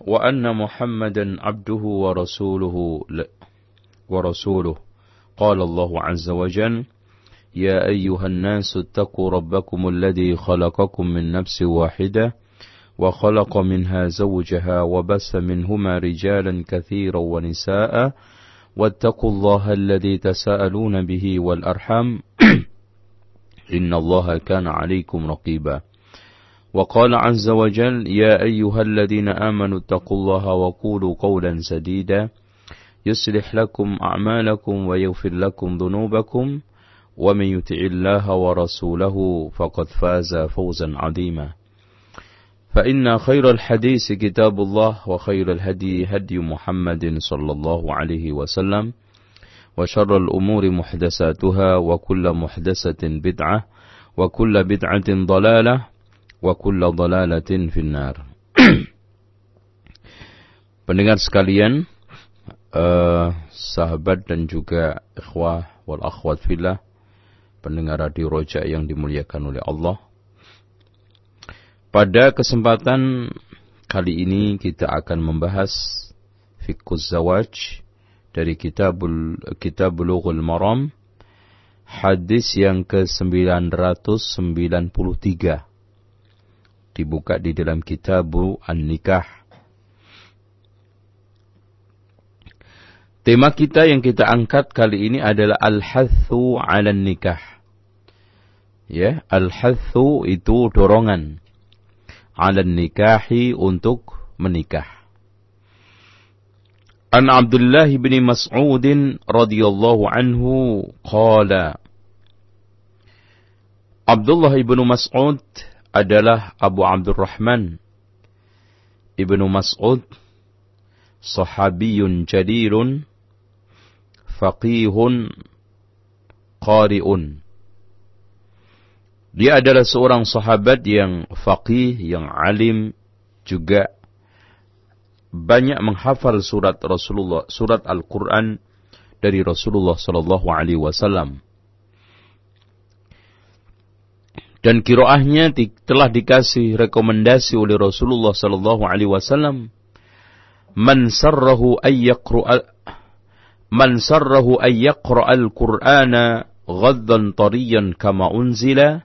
وأن محمدا عبده ورسوله ورسوله. قال الله عز وجل يا أيها الناس اتقوا ربكم الذي خلقكم من نفس واحدة وخلق منها زوجها وبث منهما رجالا كثيرا ونساء. واتقوا الله الذي تساءلون به والأرحم إن الله كان عليكم رقيبا. وقال عز وجل يا أيها الذين آمنوا اتقوا الله وقولوا قولا سديدا يصلح لكم أعمالكم ويغفر لكم ذنوبكم ومن يطع الله ورسوله فقد فاز فوزا عظيما. فإن خير الحديث كتاب الله وخير الهدي هدي محمد صلى الله عليه وسلم وشر الأمور محدثاتها وكل محدثة بدعة وكل بدعة ضلالة وكل ضلالة في النار Pendengar sekalian, uh, sahabat dan juga ikhwah wal akhwat fillah, pendengar radio Roja yang dimuliakan oleh Allah. Pada kesempatan kali ini kita akan membahas fikus zawaj dari kitabul kitab Bulughul Maram hadis yang ke-993 dibuka di dalam kitabu An-Nikah Tema kita yang kita angkat kali ini adalah al-hathu 'ala nikah. Ya, al-hathu itu dorongan 'ala nikahi untuk menikah. An Abdullah bin Mas'ud radhiyallahu anhu qala Abdullah bin Mas'ud adalah Abu Abdurrahman Ibnu Mas'ud sahabiyun jadirun faqihun qari'un Dia adalah seorang sahabat yang faqih, yang alim, juga banyak menghafal surat Rasulullah, surat Al-Quran dari Rasulullah Sallallahu Alaihi Wasallam. Dan kiroahnya telah dikasih rekomendasi oleh Rasulullah Sallallahu Alaihi Wasallam. Man sarrahu ayyaqra man sarrahu ayyaqra al-Qur'ana ghaddan tariyan kama unzila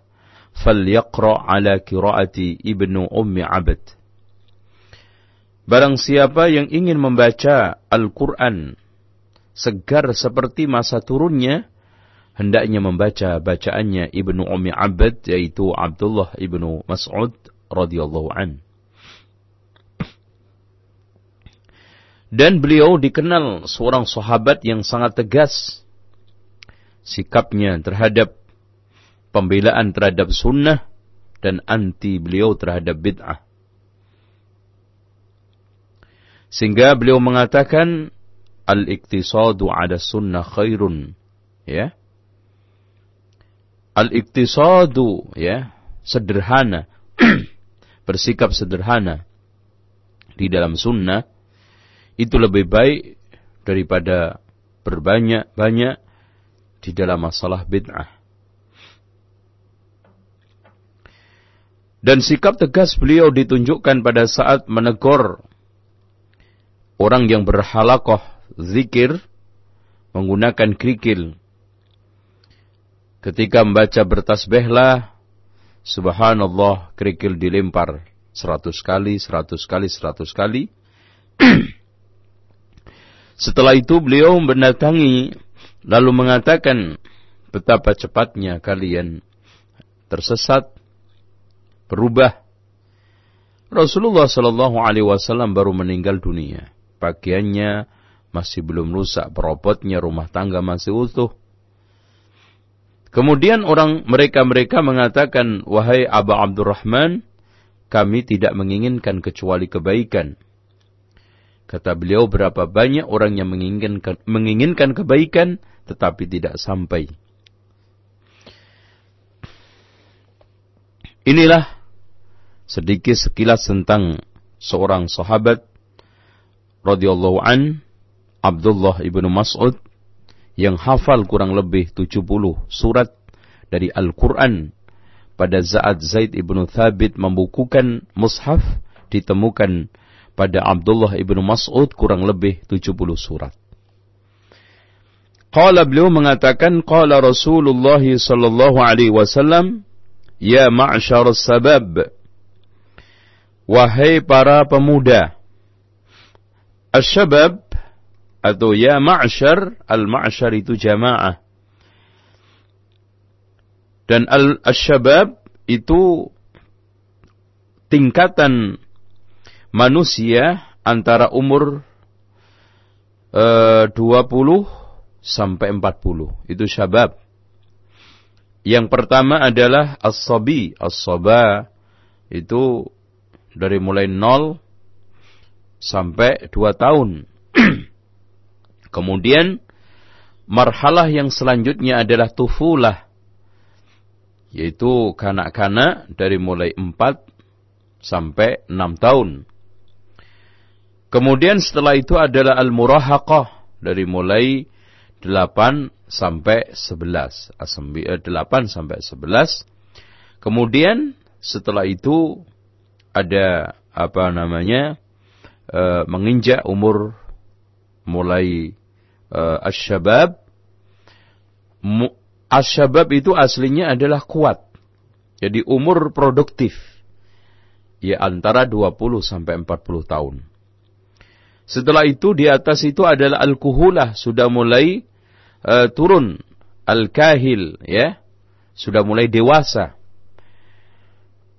falyaqra ala qiraati ibnu ummi abad Barang siapa yang ingin membaca Al-Quran segar seperti masa turunnya, hendaknya membaca bacaannya Ibnu Umi Abad, yaitu Abdullah Ibnu Mas'ud radhiyallahu an. Dan beliau dikenal seorang sahabat yang sangat tegas sikapnya terhadap pembelaan terhadap sunnah dan anti beliau terhadap bid'ah. Sehingga beliau mengatakan al-iktisadu ada sunnah khairun. Ya. Al-iktisadu ya, sederhana. Bersikap sederhana di dalam sunnah itu lebih baik daripada berbanyak-banyak di dalam masalah bid'ah. Dan sikap tegas beliau ditunjukkan pada saat menegur orang yang berhalakoh zikir menggunakan krikil. Ketika membaca bertasbihlah, subhanallah krikil dilempar seratus kali, seratus kali, seratus kali. Setelah itu beliau mendatangi lalu mengatakan betapa cepatnya kalian tersesat, berubah. Rasulullah Shallallahu Alaihi Wasallam baru meninggal dunia pakaiannya masih belum rusak, perobotnya rumah tangga masih utuh. Kemudian orang mereka-mereka mengatakan, Wahai Aba Abdurrahman, kami tidak menginginkan kecuali kebaikan. Kata beliau berapa banyak orang yang menginginkan, menginginkan kebaikan tetapi tidak sampai. Inilah sedikit sekilas tentang seorang sahabat radhiyallahu an Abdullah ibnu Mas'ud yang hafal kurang lebih 70 surat dari Al-Quran pada saat Zaid ibnu Thabit membukukan mushaf ditemukan pada Abdullah ibnu Mas'ud kurang lebih 70 surat. Qala beliau mengatakan qala Rasulullah sallallahu alaihi wasallam ya ma'syar sabab wahai para pemuda Asyabab atau ya ma'syar al-ma'syar itu jamaah dan al-syabab itu tingkatan manusia antara umur eh, 20 sampai 40. Itu syabab. Yang pertama adalah as-sabi. As-saba itu dari mulai 0 sampai 2 tahun. Kemudian marhalah yang selanjutnya adalah tufulah. Yaitu kanak-kanak dari mulai 4 sampai 6 tahun. Kemudian setelah itu adalah al-murahaqah dari mulai 8 sampai 11. 8 eh, sampai 11. Kemudian setelah itu ada apa namanya e, menginjak umur mulai e, asyabab. Asyabab itu aslinya adalah kuat. Jadi umur produktif. Ya antara 20 sampai 40 tahun. Setelah itu di atas itu adalah al-kuhulah sudah mulai uh, turun al-kahil ya sudah mulai dewasa.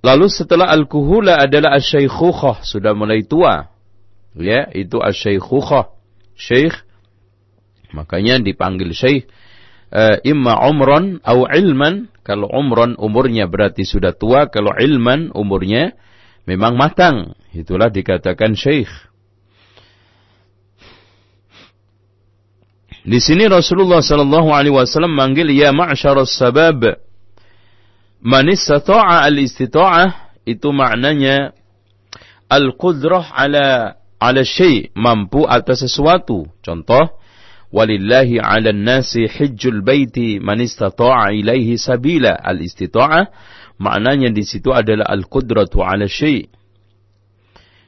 Lalu setelah al-kuhula adalah asy-syaikhukhah sudah mulai tua. Ya, itu asy-syaikhukhah. Syekh makanya dipanggil syekh uh, imma umran atau ilman. Kalau umran umurnya berarti sudah tua, kalau ilman umurnya memang matang. Itulah dikatakan syekh. Di sini Rasulullah sallallahu alaihi wasallam manggil ya ma'syarus sabab. Man istata'a al-istita'ah itu maknanya al-qudrah ala ala syai' mampu atas sesuatu. Contoh walillahi 'alan nasi hajjul baiti man istata'a ilaihi sabila. Al-istita'ah maknanya di situ adalah al-qudratu 'ala syai'.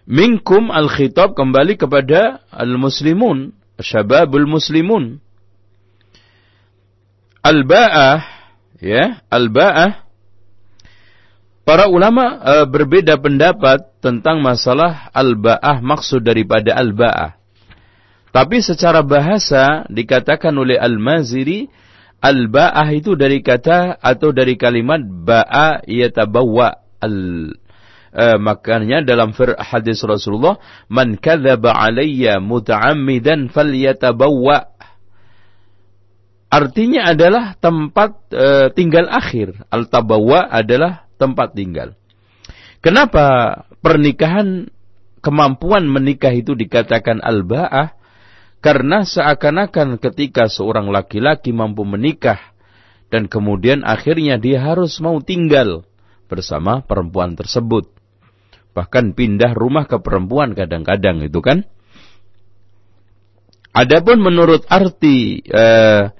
Minkum al-khitab kembali kepada al-muslimun syababul muslimun. Al-ba'ah ya, al-ba'ah para ulama e, berbeda pendapat tentang masalah al-ba'ah maksud daripada al-ba'ah. Tapi secara bahasa dikatakan oleh Al-Maziri al-ba'ah itu dari kata atau dari kalimat ba'a yatabawwa al Uh, makanya dalam hadis Rasulullah, "Man kadzaba alayya muta'ammidan falyatabawwa." Artinya adalah tempat uh, tinggal akhir. Al-tabawwa adalah tempat tinggal. Kenapa pernikahan kemampuan menikah itu dikatakan al-ba'ah? Karena seakan-akan ketika seorang laki-laki mampu menikah dan kemudian akhirnya dia harus mau tinggal bersama perempuan tersebut bahkan pindah rumah ke perempuan kadang-kadang itu kan. Adapun menurut arti uh,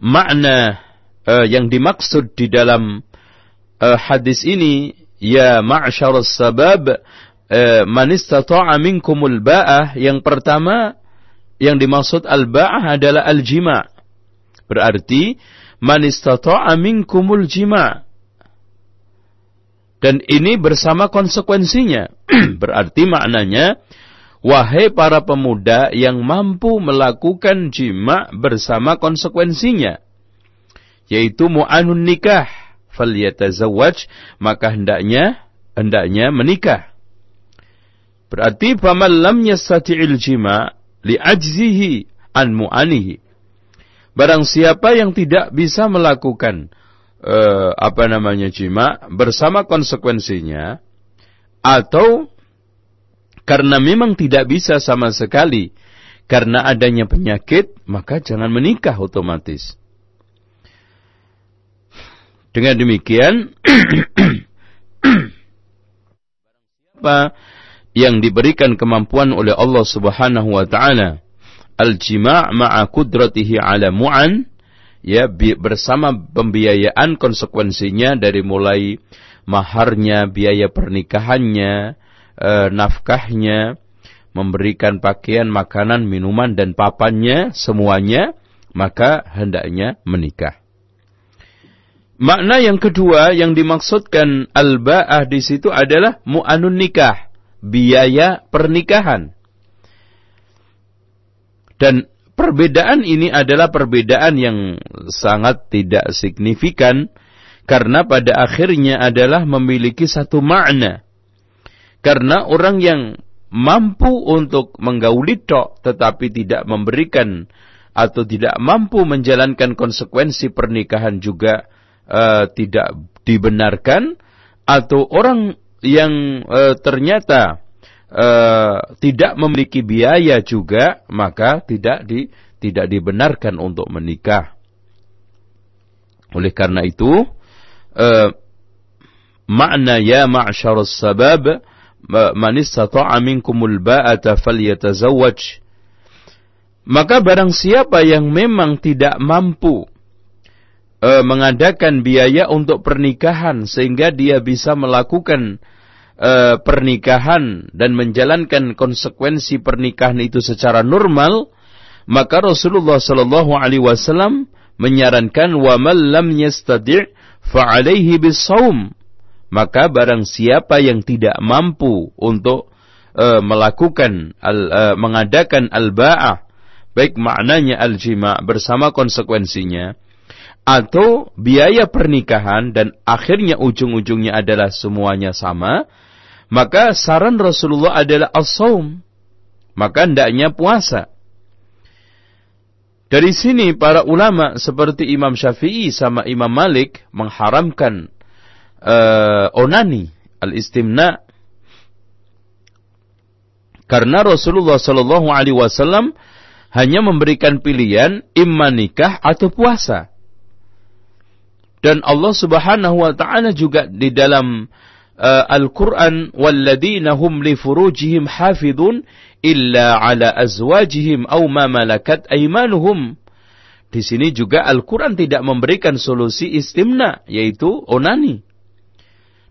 makna uh, yang dimaksud di dalam uh, hadis ini ya ma'syarus sabab uh, man istata'a minkumul ba'ah yang pertama yang dimaksud al-ba'ah adalah al-jima' berarti man istata'a minkumul jima' Dan ini bersama konsekuensinya. Berarti maknanya, wahai para pemuda yang mampu melakukan jima bersama konsekuensinya. Yaitu mu'anun nikah. Falyatazawwaj, maka hendaknya, hendaknya menikah. Berarti faman lam yastati'il jima li'ajzihi an mu'anihi. Barang siapa yang tidak bisa melakukan eh, apa namanya jima bersama konsekuensinya atau karena memang tidak bisa sama sekali karena adanya penyakit, maka jangan menikah otomatis. Dengan demikian, siapa yang diberikan kemampuan oleh Allah Subhanahu wa taala. Al-jima' ma'a qudratihi 'ala mu'an. Ya bersama pembiayaan konsekuensinya dari mulai maharnya, biaya pernikahannya, e, nafkahnya, memberikan pakaian, makanan, minuman dan papannya semuanya, maka hendaknya menikah. Makna yang kedua yang dimaksudkan al-ba'ah di situ adalah mu'anun nikah, biaya pernikahan. Dan perbedaan ini adalah perbedaan yang sangat tidak signifikan karena pada akhirnya adalah memiliki satu makna. Karena orang yang mampu untuk menggauli tok tetapi tidak memberikan atau tidak mampu menjalankan konsekuensi pernikahan juga uh, tidak dibenarkan atau orang yang uh, ternyata uh, tidak memiliki biaya juga maka tidak di tidak dibenarkan untuk menikah. Oleh karena itu uh, makna ya ma'syarus sabab man istata'a minkumul ba'ata falyatazawwaj maka barang siapa yang memang tidak mampu e, mengadakan biaya untuk pernikahan sehingga dia bisa melakukan e, pernikahan dan menjalankan konsekuensi pernikahan itu secara normal maka Rasulullah sallallahu alaihi wasallam menyarankan wa man lam fa alaihi bisawm maka barang siapa yang tidak mampu untuk uh, melakukan al, uh, mengadakan al-ba'ah baik maknanya al-jima bersama konsekuensinya atau biaya pernikahan dan akhirnya ujung-ujungnya adalah semuanya sama maka saran Rasulullah adalah as-saum maka hendaknya puasa dari sini para ulama seperti Imam Syafi'i sama Imam Malik mengharamkan uh, onani, al-istimna. Karena Rasulullah Shallallahu Alaihi Wasallam hanya memberikan pilihan imma nikah atau puasa. Dan Allah Subhanahu wa taala juga di dalam uh, Al-Qur'an walladzina hum li furujihim hafidun illa ala azwajihim aw ma malakat aymanuhum. Di sini juga Al-Quran tidak memberikan solusi istimna, yaitu onani.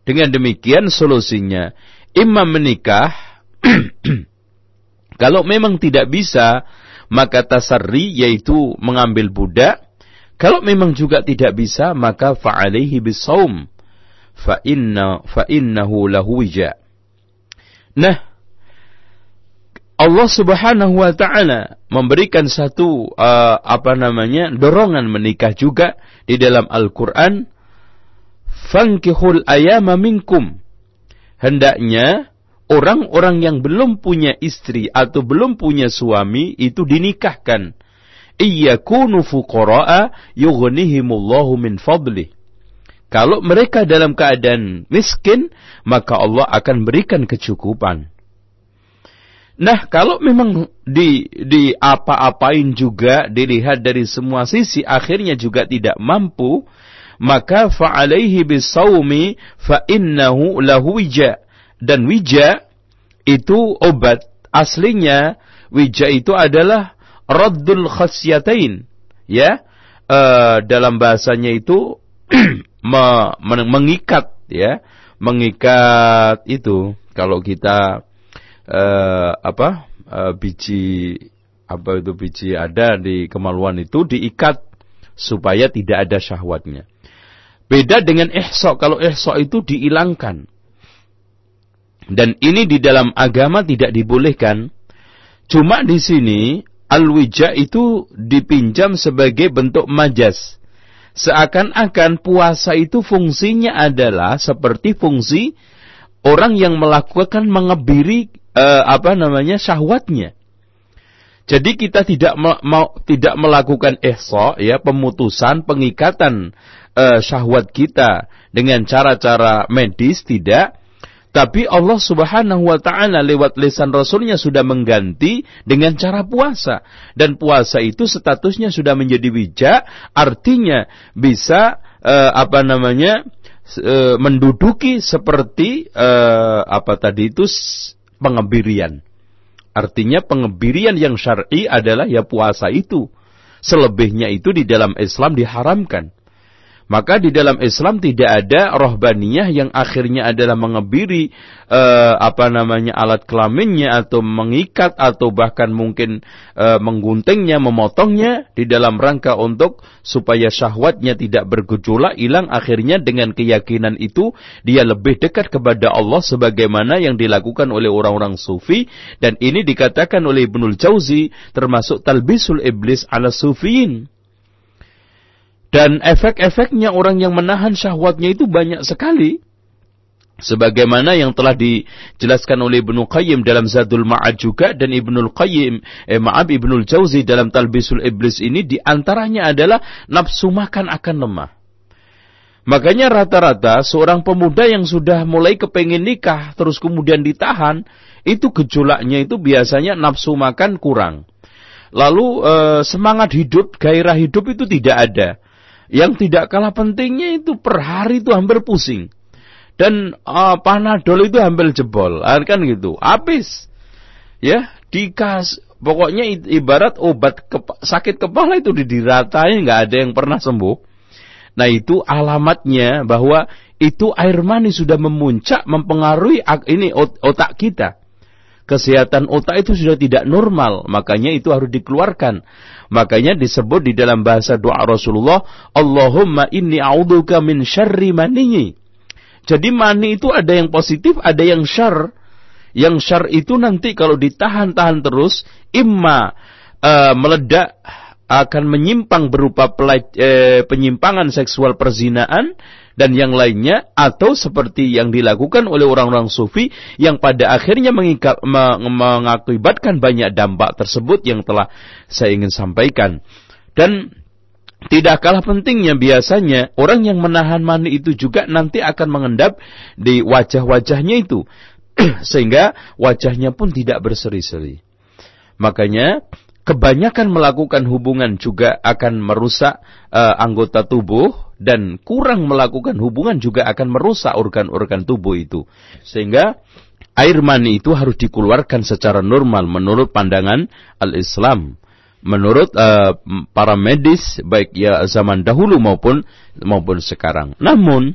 Dengan demikian solusinya, imam menikah, kalau memang tidak bisa, maka tasarri yaitu mengambil budak. Kalau memang juga tidak bisa, maka fa'alaihi bisawm. Fa'inna, fa'innahu lahu wija. Nah, Allah Subhanahu wa taala memberikan satu uh, apa namanya dorongan menikah juga di dalam Al-Qur'an fankihul ayama minkum. Hendaknya orang-orang yang belum punya istri atau belum punya suami itu dinikahkan. Iyakunu fuqara'a yughnihimullahu min fadli. Kalau mereka dalam keadaan miskin, maka Allah akan berikan kecukupan. Nah, kalau memang di di apa-apain juga dilihat dari semua sisi akhirnya juga tidak mampu, maka fa'alaihi bisawmi fa innahu lahu wija. Dan wija itu obat. Aslinya wija itu adalah raddul khasyatain. Ya. Uh, dalam bahasanya itu mengikat ya. Mengikat itu kalau kita uh, apa uh, biji apa itu biji ada di kemaluan itu diikat supaya tidak ada syahwatnya. Beda dengan ihsa. Kalau ihsa itu dihilangkan. Dan ini di dalam agama tidak dibolehkan. Cuma di sini al-wija itu dipinjam sebagai bentuk majas. Seakan-akan puasa itu fungsinya adalah seperti fungsi orang yang melakukan mengebiri uh, apa namanya syahwatnya. Jadi kita tidak mau tidak melakukan ihsa ya pemutusan pengikatan uh, syahwat kita dengan cara-cara medis tidak Tapi Allah subhanahu wa ta'ala lewat lisan Rasulnya sudah mengganti dengan cara puasa. Dan puasa itu statusnya sudah menjadi bijak, artinya bisa uh, apa namanya uh, menduduki seperti uh, apa tadi itu pengebirian. Artinya pengebirian yang syar'i adalah ya puasa itu. Selebihnya itu di dalam Islam diharamkan. Maka di dalam Islam tidak ada rohbaniyah yang akhirnya adalah mengebiri uh, apa namanya alat kelaminnya atau mengikat atau bahkan mungkin uh, mengguntingnya, memotongnya di dalam rangka untuk supaya syahwatnya tidak bergejolak hilang. Akhirnya dengan keyakinan itu dia lebih dekat kepada Allah sebagaimana yang dilakukan oleh orang-orang sufi. Dan ini dikatakan oleh Ibnul Jauzi termasuk talbisul iblis ala sufiin dan efek-efeknya orang yang menahan syahwatnya itu banyak sekali. Sebagaimana yang telah dijelaskan oleh Ibnu Qayyim dalam Zadul Ma'ad juga dan Ibnu Qayyim, eh, maaf Ibnu Jauzi dalam Talbisul Iblis ini di antaranya adalah nafsu makan akan lemah. Makanya rata-rata seorang pemuda yang sudah mulai kepengen nikah terus kemudian ditahan, itu gejolaknya itu biasanya nafsu makan kurang. Lalu eh, semangat hidup, gairah hidup itu tidak ada. Yang tidak kalah pentingnya itu per hari itu hampir pusing. Dan uh, panadol itu hampir jebol. Ah, kan gitu. Habis. Ya, dikas pokoknya ibarat obat kepa, sakit kepala itu didiratain nggak ada yang pernah sembuh. Nah itu alamatnya bahwa itu air mani sudah memuncak mempengaruhi ini otak kita kesehatan otak itu sudah tidak normal, makanya itu harus dikeluarkan. Makanya disebut di dalam bahasa doa Rasulullah, Allahumma inni a'udzuka min syarri mani. Jadi mani itu ada yang positif, ada yang syar. Yang syar itu nanti kalau ditahan-tahan terus, imma uh, meledak akan menyimpang berupa pelaj, eh, penyimpangan seksual perzinaan dan yang lainnya atau seperti yang dilakukan oleh orang-orang sufi yang pada akhirnya mengikap, mengakibatkan banyak dampak tersebut yang telah saya ingin sampaikan. Dan tidak kalah pentingnya biasanya orang yang menahan mani itu juga nanti akan mengendap di wajah-wajahnya itu. Sehingga wajahnya pun tidak berseri-seri. Makanya kebanyakan melakukan hubungan juga akan merusak uh, anggota tubuh dan kurang melakukan hubungan juga akan merusak organ-organ tubuh itu. Sehingga air mani itu harus dikeluarkan secara normal menurut pandangan al-Islam. Menurut uh, para medis baik ya zaman dahulu maupun maupun sekarang. Namun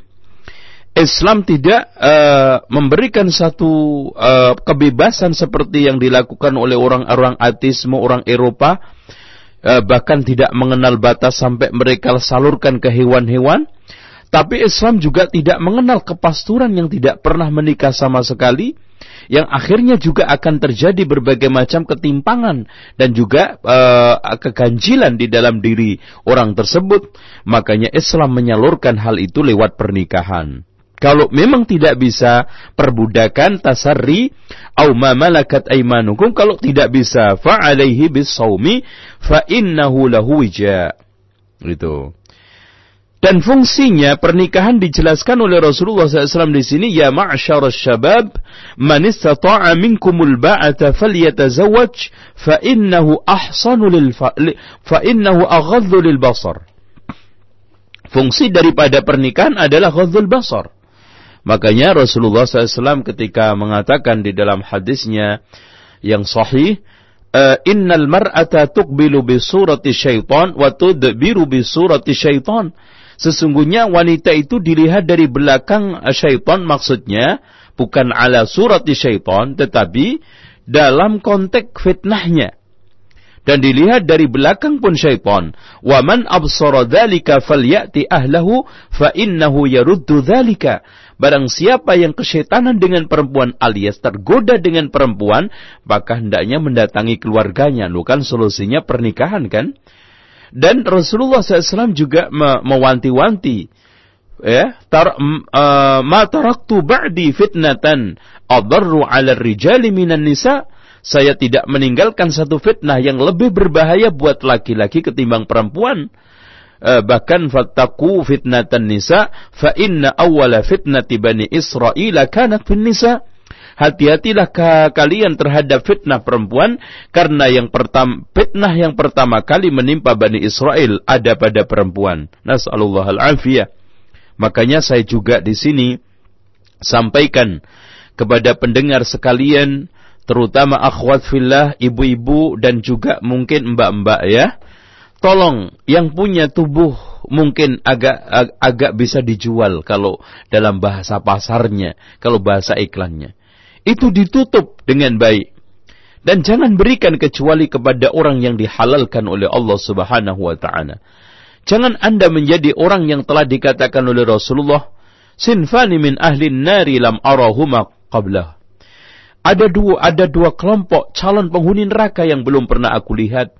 Islam tidak uh, memberikan satu uh, kebebasan seperti yang dilakukan oleh orang-orang ateisme orang Eropa Eh, bahkan tidak mengenal batas sampai mereka salurkan ke hewan-hewan. Tapi Islam juga tidak mengenal kepasturan yang tidak pernah menikah sama sekali, yang akhirnya juga akan terjadi berbagai macam ketimpangan dan juga uh, keganjilan di dalam diri orang tersebut. Makanya Islam menyalurkan hal itu lewat pernikahan. Kalau memang tidak bisa perbudakan tasarri au ma malakat aimanukum kalau tidak bisa fa alaihi bisawmi fa innahu lahu wija. Itu. Dan fungsinya pernikahan dijelaskan oleh Rasulullah SAW di sini ya ma'syar syabab man istata'a minkumul ba'ata falyatazawwaj fa innahu ahsanu lil fa innahu aghaddu lil basar. Fungsi daripada pernikahan adalah ghadzul basar Makanya Rasulullah SAW ketika mengatakan di dalam hadisnya yang sahih, eh, Innal mar'ata tuqbilu bi surati syaitan wa tudbiru bi surati syaitan. Sesungguhnya wanita itu dilihat dari belakang syaitan maksudnya bukan ala surati syaitan tetapi dalam konteks fitnahnya dan dilihat dari belakang pun syaitan. Wa man absara dzalika falyati ahlahu fa innahu yaruddu dzalika. Barang siapa yang kesyetanan dengan perempuan alias tergoda dengan perempuan, maka hendaknya mendatangi keluarganya. Lu kan solusinya pernikahan kan? Dan Rasulullah SAW juga mewanti-wanti ya tar uh, ma taraktu ba'di fitnatan adarru 'ala rijali minan nisa saya tidak meninggalkan satu fitnah yang lebih berbahaya buat laki-laki ketimbang perempuan bahkan fattaku fitnatan nisa fa inna awwala fitnati bani Israel kanat fin nisa hati-hatilah kalian terhadap fitnah perempuan karena yang pertama fitnah yang pertama kali menimpa Bani Israel ada pada perempuan. Nasallallahu al-afiyah. Makanya saya juga di sini sampaikan kepada pendengar sekalian terutama akhwat fillah, ibu-ibu dan juga mungkin mbak-mbak ya. Tolong yang punya tubuh mungkin agak ag agak bisa dijual kalau dalam bahasa pasarnya, kalau bahasa iklannya itu ditutup dengan baik. Dan jangan berikan kecuali kepada orang yang dihalalkan oleh Allah Subhanahu wa taala. Jangan Anda menjadi orang yang telah dikatakan oleh Rasulullah, sinfani min ahli nari lam arahuma qablah. Ada dua ada dua kelompok calon penghuni neraka yang belum pernah aku lihat.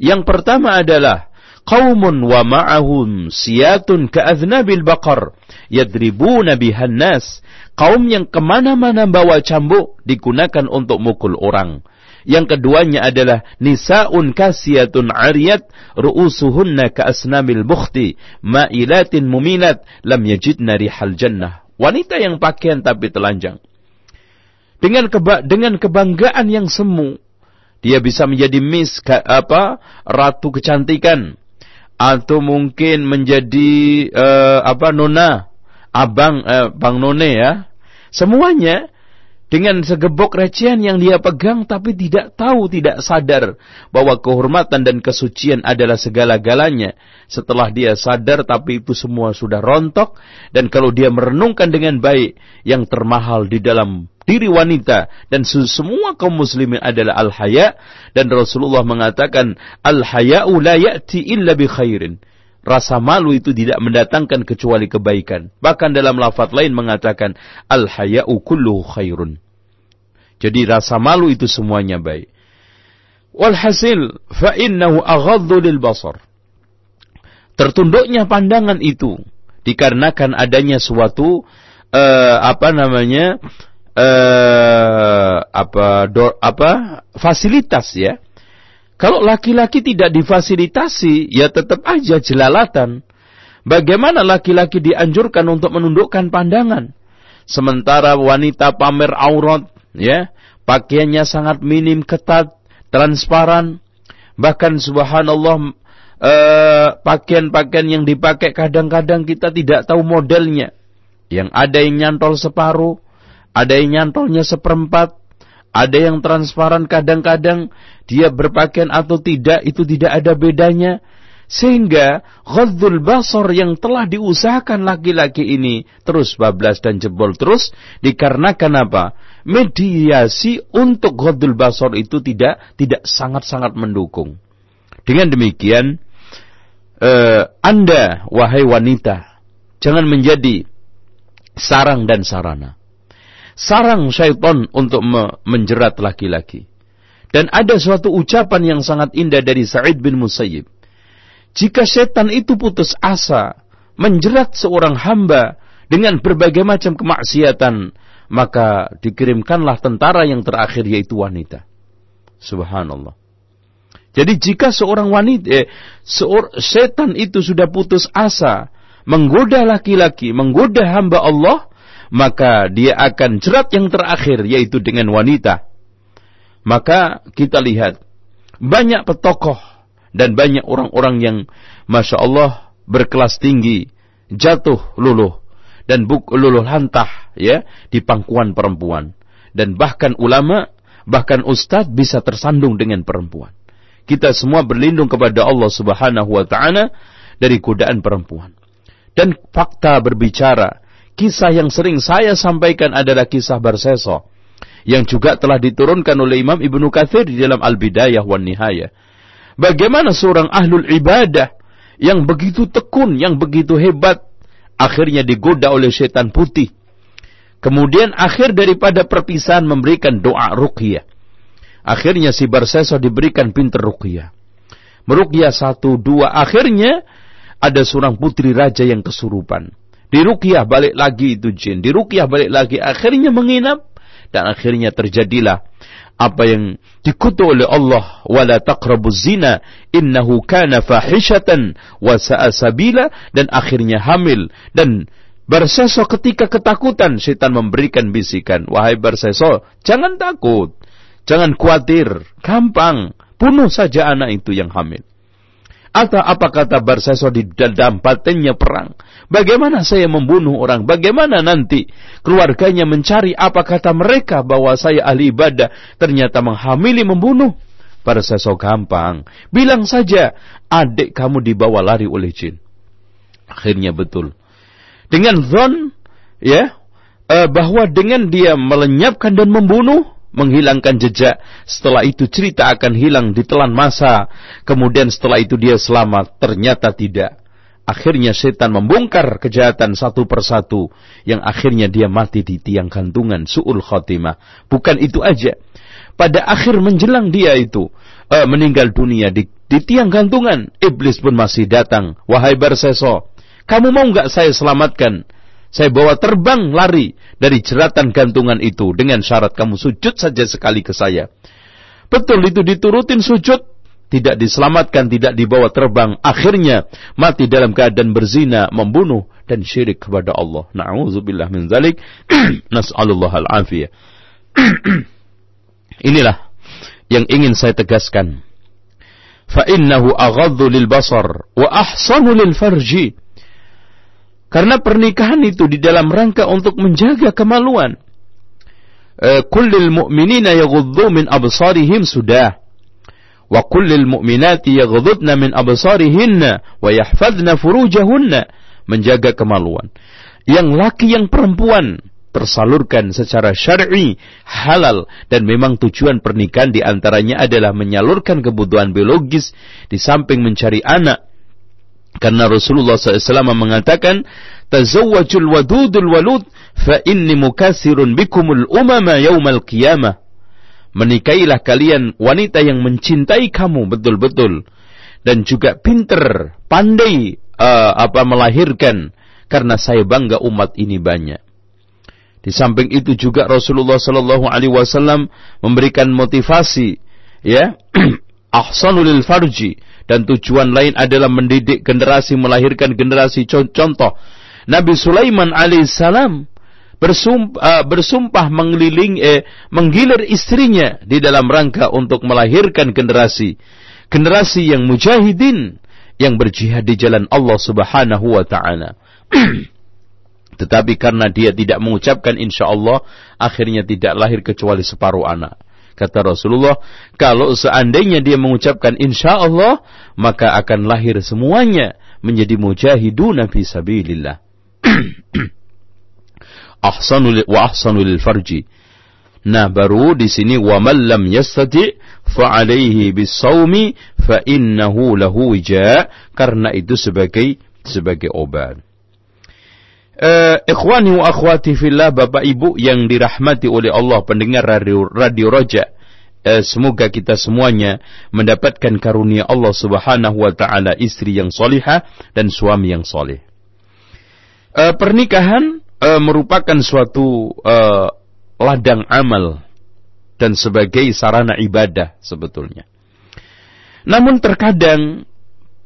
Yang pertama adalah qaumun wa ma'ahum siyatun ka'adhnabil baqar yadribuna bihan nas Kaum yang ke mana-mana bawa cambuk digunakan untuk mukul orang. Yang keduanya adalah nisaun kasiyatun ariyat ru'usuhunna ka'asnamil bukhti ma'ilatin muminat lam yajidna rihal jannah. Wanita yang pakaian tapi telanjang. Dengan keba dengan kebanggaan yang semu, dia bisa menjadi miss apa ratu kecantikan. Atau mungkin menjadi uh, apa nona. Abang eh, bang none ya. Semuanya dengan segebok recehan yang dia pegang tapi tidak tahu, tidak sadar bahwa kehormatan dan kesucian adalah segala-galanya. Setelah dia sadar tapi itu semua sudah rontok dan kalau dia merenungkan dengan baik yang termahal di dalam diri wanita dan semua kaum muslimin adalah al-haya dan Rasulullah mengatakan al-haya'u la ya'ti illa bi khairin rasa malu itu tidak mendatangkan kecuali kebaikan. Bahkan dalam lafaz lain mengatakan al-haya'u kulluhu khairun. Jadi rasa malu itu semuanya baik. Walhasil fa innahu aghaddu lil basar. Tertunduknya pandangan itu dikarenakan adanya suatu uh, apa namanya uh, apa do, apa fasilitas ya kalau laki-laki tidak difasilitasi, ya tetap aja jelalatan. Bagaimana laki-laki dianjurkan untuk menundukkan pandangan? Sementara wanita pamer aurat, ya, pakaiannya sangat minim, ketat, transparan. Bahkan subhanallah eh, pakaian-pakaian yang dipakai kadang-kadang kita tidak tahu modelnya. Yang ada yang nyantol separuh, ada yang nyantolnya seperempat, ada yang transparan kadang-kadang dia berpakaian atau tidak itu tidak ada bedanya. Sehingga ghadzul basar yang telah diusahakan laki-laki ini terus bablas dan jebol terus dikarenakan apa? Mediasi untuk ghadzul basar itu tidak tidak sangat-sangat mendukung. Dengan demikian eh, Anda wahai wanita jangan menjadi sarang dan sarana sarang syaitan untuk menjerat laki-laki. Dan ada suatu ucapan yang sangat indah dari Sa'id bin Musayyib. Jika setan itu putus asa menjerat seorang hamba dengan berbagai macam kemaksiatan, maka dikirimkanlah tentara yang terakhir yaitu wanita. Subhanallah. Jadi jika seorang wanita, eh, seor, setan itu sudah putus asa menggoda laki-laki, menggoda hamba Allah, maka dia akan jerat yang terakhir yaitu dengan wanita. Maka kita lihat banyak petokoh dan banyak orang-orang yang masya Allah berkelas tinggi jatuh luluh dan buk luluh lantah ya di pangkuan perempuan dan bahkan ulama bahkan ustadz bisa tersandung dengan perempuan. Kita semua berlindung kepada Allah Subhanahu wa taala dari godaan perempuan. Dan fakta berbicara Kisah yang sering saya sampaikan adalah kisah Barseso yang juga telah diturunkan oleh Imam Ibnu Katsir di dalam Al-Bidayah wan Nihayah. Bagaimana seorang ahlul ibadah yang begitu tekun, yang begitu hebat, akhirnya digoda oleh setan putih. Kemudian akhir daripada perpisahan memberikan doa ruqyah. Akhirnya si Barseso diberikan pinter ruqyah. Meruqyah satu, dua. Akhirnya ada seorang putri raja yang kesurupan. Dirukiah balik lagi itu jin. Dirukiah balik lagi. Akhirnya menginap. Dan akhirnya terjadilah apa yang dikutuk oleh Allah wala taqrabuz zina innahu kana fahishatan wa sa'a sabila dan akhirnya hamil dan Berseso ketika ketakutan, setan memberikan bisikan. Wahai berseso, jangan takut. Jangan khawatir. Gampang. Bunuh saja anak itu yang hamil. Atau apa kata Barseso di dalam batinnya perang? Bagaimana saya membunuh orang? Bagaimana nanti keluarganya mencari apa kata mereka bahwa saya ahli ibadah ternyata menghamili membunuh? Barseso gampang. Bilang saja adik kamu dibawa lari oleh jin. Akhirnya betul. Dengan zon ya eh, bahwa dengan dia melenyapkan dan membunuh menghilangkan jejak. Setelah itu cerita akan hilang ditelan masa. Kemudian setelah itu dia selamat. Ternyata tidak. Akhirnya setan membongkar kejahatan satu persatu. Yang akhirnya dia mati di tiang gantungan. Su'ul khotimah. Bukan itu aja. Pada akhir menjelang dia itu. Uh, meninggal dunia di, di tiang gantungan. Iblis pun masih datang. Wahai Barseso. Kamu mau nggak saya selamatkan? Saya bawa terbang lari dari jeratan gantungan itu dengan syarat kamu sujud saja sekali ke saya. Betul itu diturutin sujud, tidak diselamatkan, tidak dibawa terbang. Akhirnya mati dalam keadaan berzina, membunuh dan syirik kepada Allah. Na'udzubillah min zalik. Nas'alullah al-afiyah. Inilah yang ingin saya tegaskan. Fa'innahu aghaddu lil basar wa ahsanu lil farji. Karena pernikahan itu di dalam rangka untuk menjaga kemaluan. Eh, kullil mu'minina yaghuddu min absarihim sudah. Wa kullil mu'minati yaghuddna min absarihinna wa yahfadna furujahunna. Menjaga kemaluan. Yang laki yang perempuan tersalurkan secara syar'i halal dan memang tujuan pernikahan di antaranya adalah menyalurkan kebutuhan biologis di samping mencari anak karena Rasulullah SAW mengatakan, Tazawwajul wadudul walud, fa inni mukasirun bikumul umama yaumal qiyamah. Menikailah kalian wanita yang mencintai kamu betul-betul. Dan juga pinter, pandai uh, apa melahirkan. Karena saya bangga umat ini banyak. Di samping itu juga Rasulullah Sallallahu Alaihi Wasallam memberikan motivasi, ya, ahsanul farji dan tujuan lain adalah mendidik generasi melahirkan generasi contoh. Nabi Sulaiman alaihissalam bersumpah, uh, bersumpah mengeliling eh, menggilir istrinya di dalam rangka untuk melahirkan generasi generasi yang mujahidin yang berjihad di jalan Allah Subhanahu wa taala. Tetapi karena dia tidak mengucapkan insya Allah, akhirnya tidak lahir kecuali separuh anak. Kata Rasulullah, kalau seandainya dia mengucapkan insya Allah, maka akan lahir semuanya menjadi mujahidun fi sabilillah. ahsanul wa ahsanul farji. Nah, baru di sini wa man lam yastati fa alaihi bisawmi fa innahu lahu wija karena itu sebagai sebagai obat uh, ikhwani wa akhwati fillah Bapak Ibu yang dirahmati oleh Allah pendengar radio, radio Roja. Uh, semoga kita semuanya mendapatkan karunia Allah Subhanahu wa taala istri yang solihah dan suami yang soleh. Uh, pernikahan uh, merupakan suatu uh, ladang amal dan sebagai sarana ibadah sebetulnya. Namun terkadang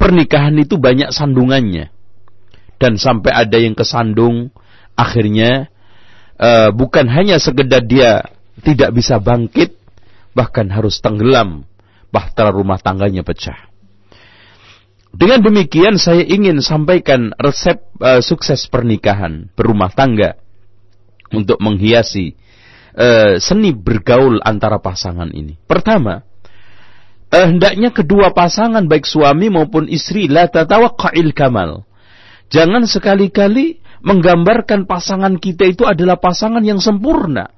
pernikahan itu banyak sandungannya dan sampai ada yang kesandung akhirnya uh, bukan hanya sekedar dia tidak bisa bangkit bahkan harus tenggelam bahtera rumah tangganya pecah dengan demikian saya ingin sampaikan resep uh, sukses pernikahan berumah tangga untuk menghiasi uh, seni bergaul antara pasangan ini. Pertama, hendaknya kedua pasangan baik suami maupun istri la tatawaqqa'il kamal. Jangan sekali-kali menggambarkan pasangan kita itu adalah pasangan yang sempurna.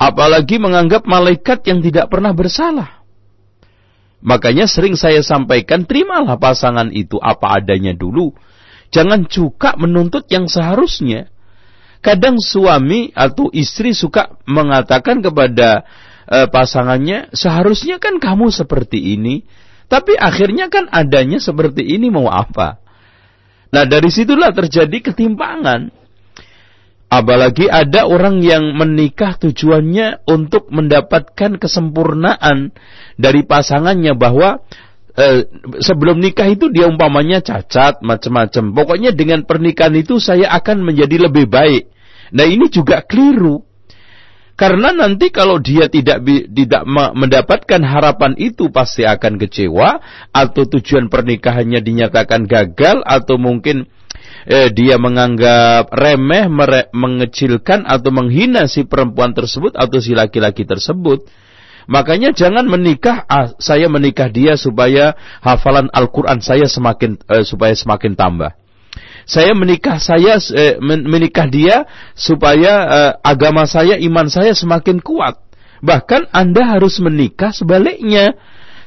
Apalagi menganggap malaikat yang tidak pernah bersalah. Makanya sering saya sampaikan, terimalah pasangan itu apa adanya dulu. Jangan juga menuntut yang seharusnya. Kadang suami atau istri suka mengatakan kepada e, pasangannya, seharusnya kan kamu seperti ini. Tapi akhirnya kan adanya seperti ini mau apa? Nah dari situlah terjadi ketimpangan. Apalagi ada orang yang menikah tujuannya untuk mendapatkan kesempurnaan dari pasangannya bahwa eh, sebelum nikah itu dia umpamanya cacat macam-macam. Pokoknya dengan pernikahan itu saya akan menjadi lebih baik. Nah ini juga keliru. Karena nanti kalau dia tidak tidak mendapatkan harapan itu pasti akan kecewa atau tujuan pernikahannya dinyatakan gagal atau mungkin eh, dia menganggap remeh, mere, mengecilkan atau menghina si perempuan tersebut atau si laki-laki tersebut. Makanya jangan menikah, ah, saya menikah dia supaya hafalan Al-Quran saya semakin eh, supaya semakin tambah saya menikah saya eh, menikah dia supaya eh, agama saya, iman saya semakin kuat. Bahkan Anda harus menikah sebaliknya.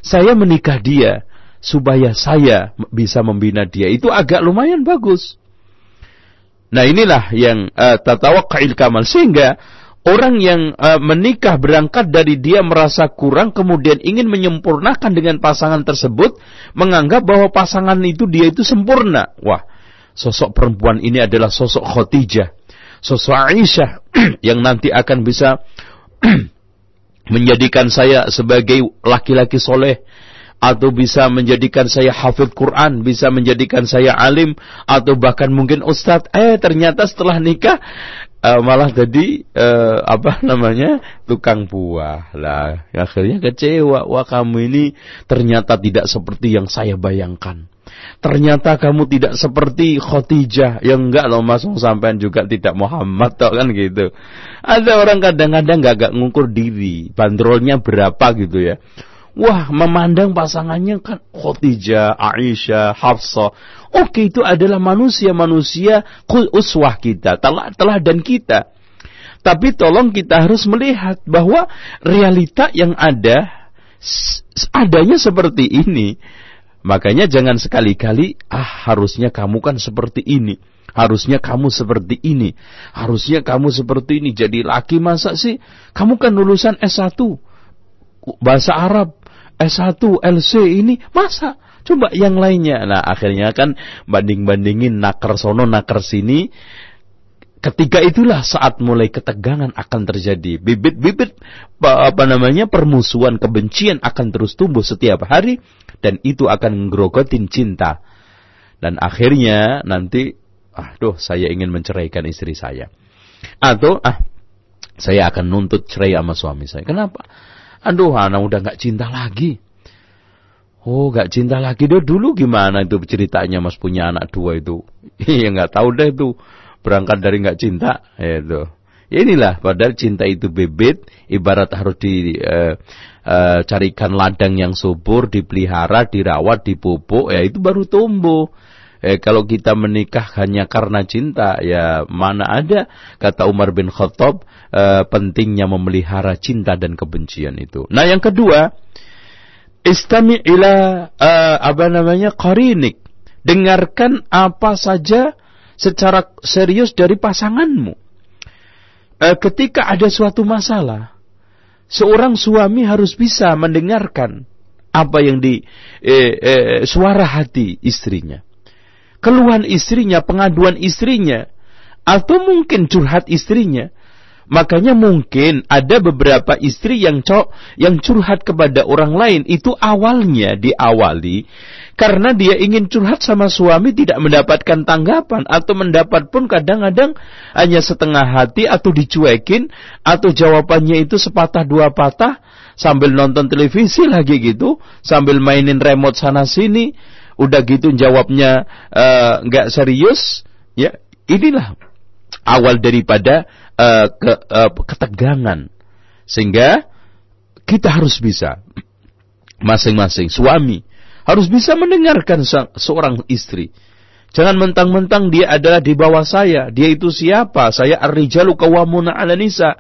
Saya menikah dia supaya saya bisa membina dia. Itu agak lumayan bagus. Nah inilah yang uh, tatawakkail kamal. Sehingga orang yang uh, menikah berangkat dari dia merasa kurang kemudian ingin menyempurnakan dengan pasangan tersebut menganggap bahwa pasangan itu dia itu sempurna. Wah, sosok perempuan ini adalah sosok Khadijah, sosok Aisyah yang nanti akan bisa menjadikan saya sebagai laki-laki soleh atau bisa menjadikan saya hafid Quran, bisa menjadikan saya alim atau bahkan mungkin ustadz. Eh ternyata setelah nikah uh, malah jadi uh, apa namanya tukang buah lah. Akhirnya kecewa. Wah kamu ini ternyata tidak seperti yang saya bayangkan. Ternyata kamu tidak seperti Khadijah. yang enggak loh masuk sampean juga tidak Muhammad toh kan gitu. Ada orang kadang-kadang enggak -kadang ngukur diri. Bandrolnya berapa gitu ya. Wah, memandang pasangannya kan Khadijah, Aisyah, Hafsah. Oke, itu adalah manusia-manusia uswah kita, telah telah dan kita. Tapi tolong kita harus melihat bahwa realita yang ada adanya seperti ini Makanya jangan sekali-kali, ah harusnya kamu kan seperti ini. Harusnya kamu seperti ini. Harusnya kamu seperti ini. Jadi laki masa sih? Kamu kan lulusan S1. Bahasa Arab. S1, LC ini. Masa? Coba yang lainnya. Nah akhirnya kan banding-bandingin nakar sono nakar sini. Ketika itulah saat mulai ketegangan akan terjadi. Bibit-bibit apa namanya permusuhan kebencian akan terus tumbuh setiap hari dan itu akan ngerogotin cinta. Dan akhirnya nanti aduh saya ingin menceraikan istri saya. Atau ah saya akan nuntut cerai sama suami saya. Kenapa? Aduh, anak udah nggak cinta lagi. Oh, nggak cinta lagi deh dulu gimana itu ceritanya Mas punya anak dua itu? Iya nggak tahu deh itu berangkat dari nggak cinta itu inilah padahal cinta itu bibit ibarat harus di uh, uh, carikan ladang yang subur dipelihara dirawat dipupuk ya itu baru tumbuh Eh, kalau kita menikah hanya karena cinta, ya mana ada kata Umar bin Khattab eh, pentingnya memelihara cinta dan kebencian itu. Nah yang kedua, istami ila eh, apa namanya qarinik. Dengarkan apa saja secara serius dari pasanganmu. E, ketika ada suatu masalah, seorang suami harus bisa mendengarkan apa yang di e, e, suara hati istrinya, keluhan istrinya, pengaduan istrinya, atau mungkin curhat istrinya. Makanya mungkin ada beberapa istri yang cok yang curhat kepada orang lain. Itu awalnya diawali karena dia ingin curhat sama suami tidak mendapatkan tanggapan. Atau mendapat pun kadang-kadang hanya setengah hati atau dicuekin. Atau jawabannya itu sepatah dua patah. Sambil nonton televisi lagi gitu. Sambil mainin remote sana sini. Udah gitu jawabnya eh, nggak uh, serius. Ya inilah awal daripada uh, ke, uh, ketegangan sehingga kita harus bisa masing-masing suami harus bisa mendengarkan seorang istri. Jangan mentang-mentang dia adalah di bawah saya. Dia itu siapa? Saya ar-rijalu kawamuna ala nisa.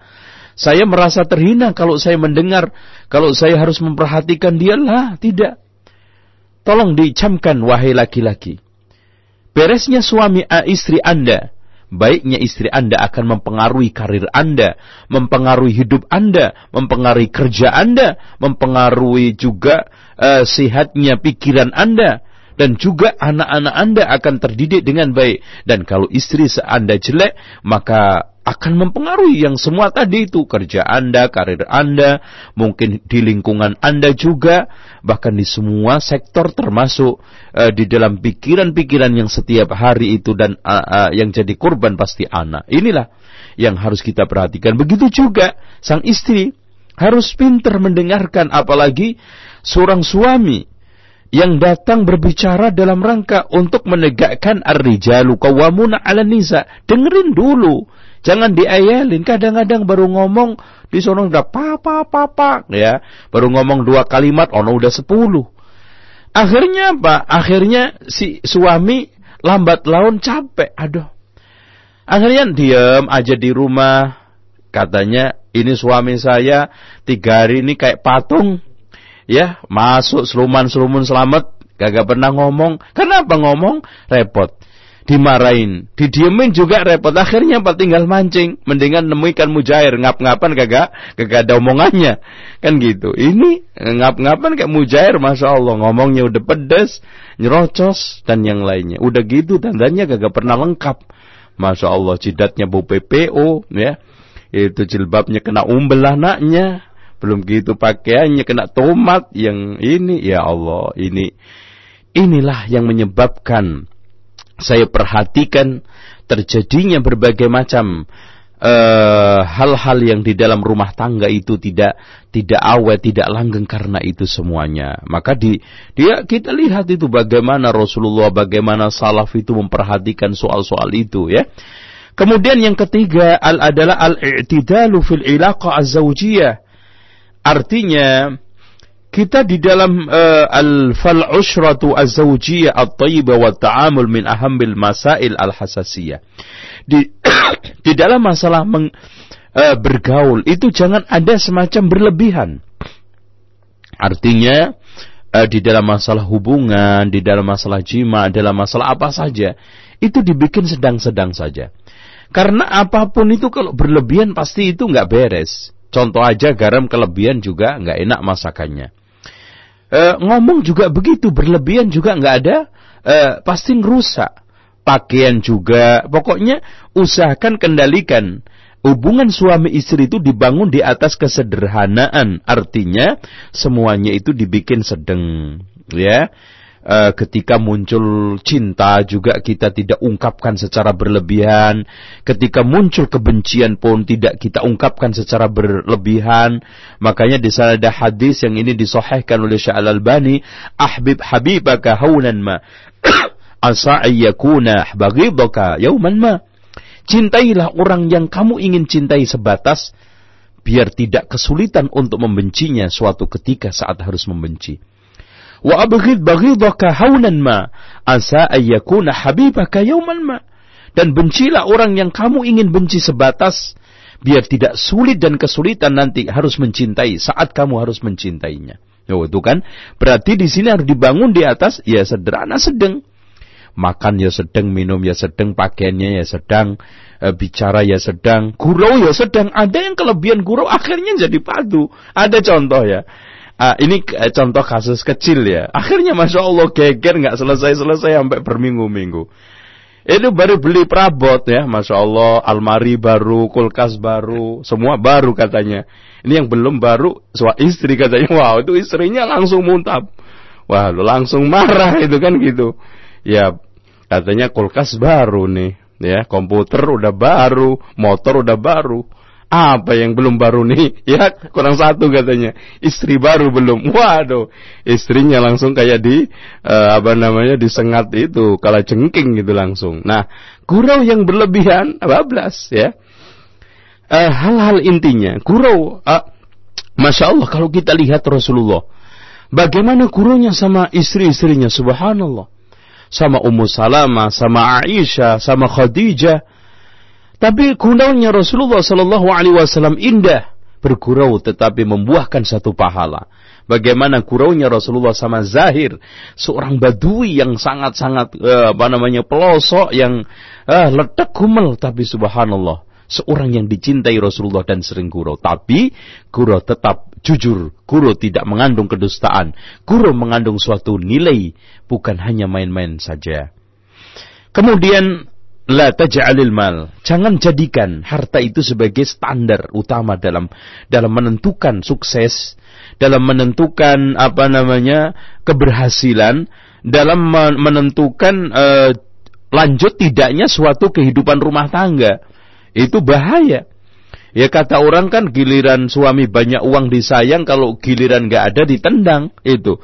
Saya merasa terhina kalau saya mendengar. Kalau saya harus memperhatikan dia lah. Tidak. Tolong dicamkan wahai laki-laki. Beresnya suami istri Anda. Baiknya istri Anda akan mempengaruhi karir Anda. Mempengaruhi hidup Anda. Mempengaruhi kerja Anda. Mempengaruhi juga uh, sehatnya pikiran Anda dan juga anak-anak Anda akan terdidik dengan baik. Dan kalau istri Anda jelek, maka akan mempengaruhi yang semua tadi itu kerja Anda, karir Anda, mungkin di lingkungan Anda juga, bahkan di semua sektor termasuk uh, di dalam pikiran-pikiran yang setiap hari itu dan uh, uh, yang jadi korban pasti anak. Inilah yang harus kita perhatikan. Begitu juga sang istri harus pintar mendengarkan apalagi seorang suami yang datang berbicara dalam rangka untuk menegakkan ar-rijalu qawwamuna 'ala nisa. Dengerin dulu. Jangan diayalin. Kadang-kadang baru ngomong di sono udah papa papa ya. Baru ngomong dua kalimat ono udah sepuluh. Akhirnya apa? Akhirnya si suami lambat laun capek. Aduh. Akhirnya diam aja di rumah. Katanya ini suami saya tiga hari ini kayak patung ya masuk seluman-selumun selamat gak pernah ngomong. Kenapa ngomong? Repot. Dimarahin. Didiemin juga repot. Akhirnya apa tinggal mancing. Mendingan nemuikan mujair. Ngap-ngapan kagak kagak ada omongannya. Kan gitu. Ini ngap-ngapan kayak mujair masya Allah. Ngomongnya udah pedes nyerocos dan yang lainnya. Udah gitu tandanya kagak pernah lengkap. Masya Allah jidatnya bau PPO ya. Itu jilbabnya kena umbel anaknya belum gitu pakaiannya kena tomat yang ini ya Allah ini inilah yang menyebabkan saya perhatikan terjadinya berbagai macam eh, hal-hal uh, yang di dalam rumah tangga itu tidak tidak awet, tidak langgeng karena itu semuanya. Maka di dia kita lihat itu bagaimana Rasulullah, bagaimana salaf itu memperhatikan soal-soal itu ya. Kemudian yang ketiga al adalah al-i'tidalu fil ilaqa az-zawjiyah. Artinya kita di dalam uh, al-fal usratu az-zawjiyah at-thayyibah wa ta'amul min ahamil masail al-hasasiyah. Di di dalam masalah meng, uh, bergaul itu jangan ada semacam berlebihan. Artinya uh, di dalam masalah hubungan, di dalam masalah jima, dalam masalah apa saja, itu dibikin sedang-sedang saja. Karena apa pun itu kalau berlebihan pasti itu nggak beres. Contoh aja garam kelebihan juga nggak enak masakannya. E, ngomong juga begitu, berlebihan juga nggak ada, e, pasti ngerusak. Pakaian juga, pokoknya usahakan kendalikan. Hubungan suami istri itu dibangun di atas kesederhanaan, artinya semuanya itu dibikin sedang, ya uh, ketika muncul cinta juga kita tidak ungkapkan secara berlebihan. Ketika muncul kebencian pun tidak kita ungkapkan secara berlebihan. Makanya di sana ada hadis yang ini disohhahkan oleh Syekh Al-Albani, "Ahbib habibaka haunan ma asa ayyakuna baghidaka yauman ma." Cintailah orang yang kamu ingin cintai sebatas biar tidak kesulitan untuk membencinya suatu ketika saat harus membenci. Wa abghid baghidaka haunan ma asa ayyakuna habibaka yauman ma. Dan bencilah orang yang kamu ingin benci sebatas biar tidak sulit dan kesulitan nanti harus mencintai saat kamu harus mencintainya. Oh, itu kan berarti di sini harus dibangun di atas ya sederhana sedang. Makan ya sedang, minum ya sedang, pakaiannya ya sedang, e, bicara ya sedang, gurau ya sedang. Ada yang kelebihan gurau akhirnya jadi padu. Ada contoh ya. Uh, ini uh, contoh kasus kecil ya. Akhirnya masya Allah geger nggak selesai-selesai sampai berminggu-minggu. Itu baru beli perabot ya, masya Allah, almari baru, kulkas baru, semua baru katanya. Ini yang belum baru, suami istri katanya, wow itu istrinya langsung muntap. Wah, langsung marah itu kan gitu. Ya, katanya kulkas baru nih, ya, komputer udah baru, motor udah baru. Apa yang belum baru nih? Ya, kurang satu katanya. Istri baru belum. Waduh, istrinya langsung kayak di uh, apa namanya disengat itu, kala jengking gitu langsung. Nah, gurau yang berlebihan bablas ya. Eh, hal-hal uh, intinya, gurau uh, Masya Allah kalau kita lihat Rasulullah Bagaimana gurunya sama istri-istrinya Subhanallah Sama Ummu Salamah, sama Aisyah, sama Khadijah tapi gunanya Rasulullah Shallallahu Alaihi Wasallam indah bergurau tetapi membuahkan satu pahala. Bagaimana guraunya Rasulullah sama Zahir, seorang badui yang sangat-sangat uh, apa namanya pelosok yang uh, letak kumel tapi subhanallah seorang yang dicintai Rasulullah dan sering gurau. Tapi gurau tetap jujur, gurau tidak mengandung kedustaan, gurau mengandung suatu nilai, bukan hanya main-main saja. Kemudian la taj'alil mal. Jangan jadikan harta itu sebagai standar utama dalam dalam menentukan sukses, dalam menentukan apa namanya keberhasilan, dalam menentukan uh, lanjut tidaknya suatu kehidupan rumah tangga. Itu bahaya. Ya kata orang kan giliran suami banyak uang disayang, kalau giliran gak ada ditendang. Itu.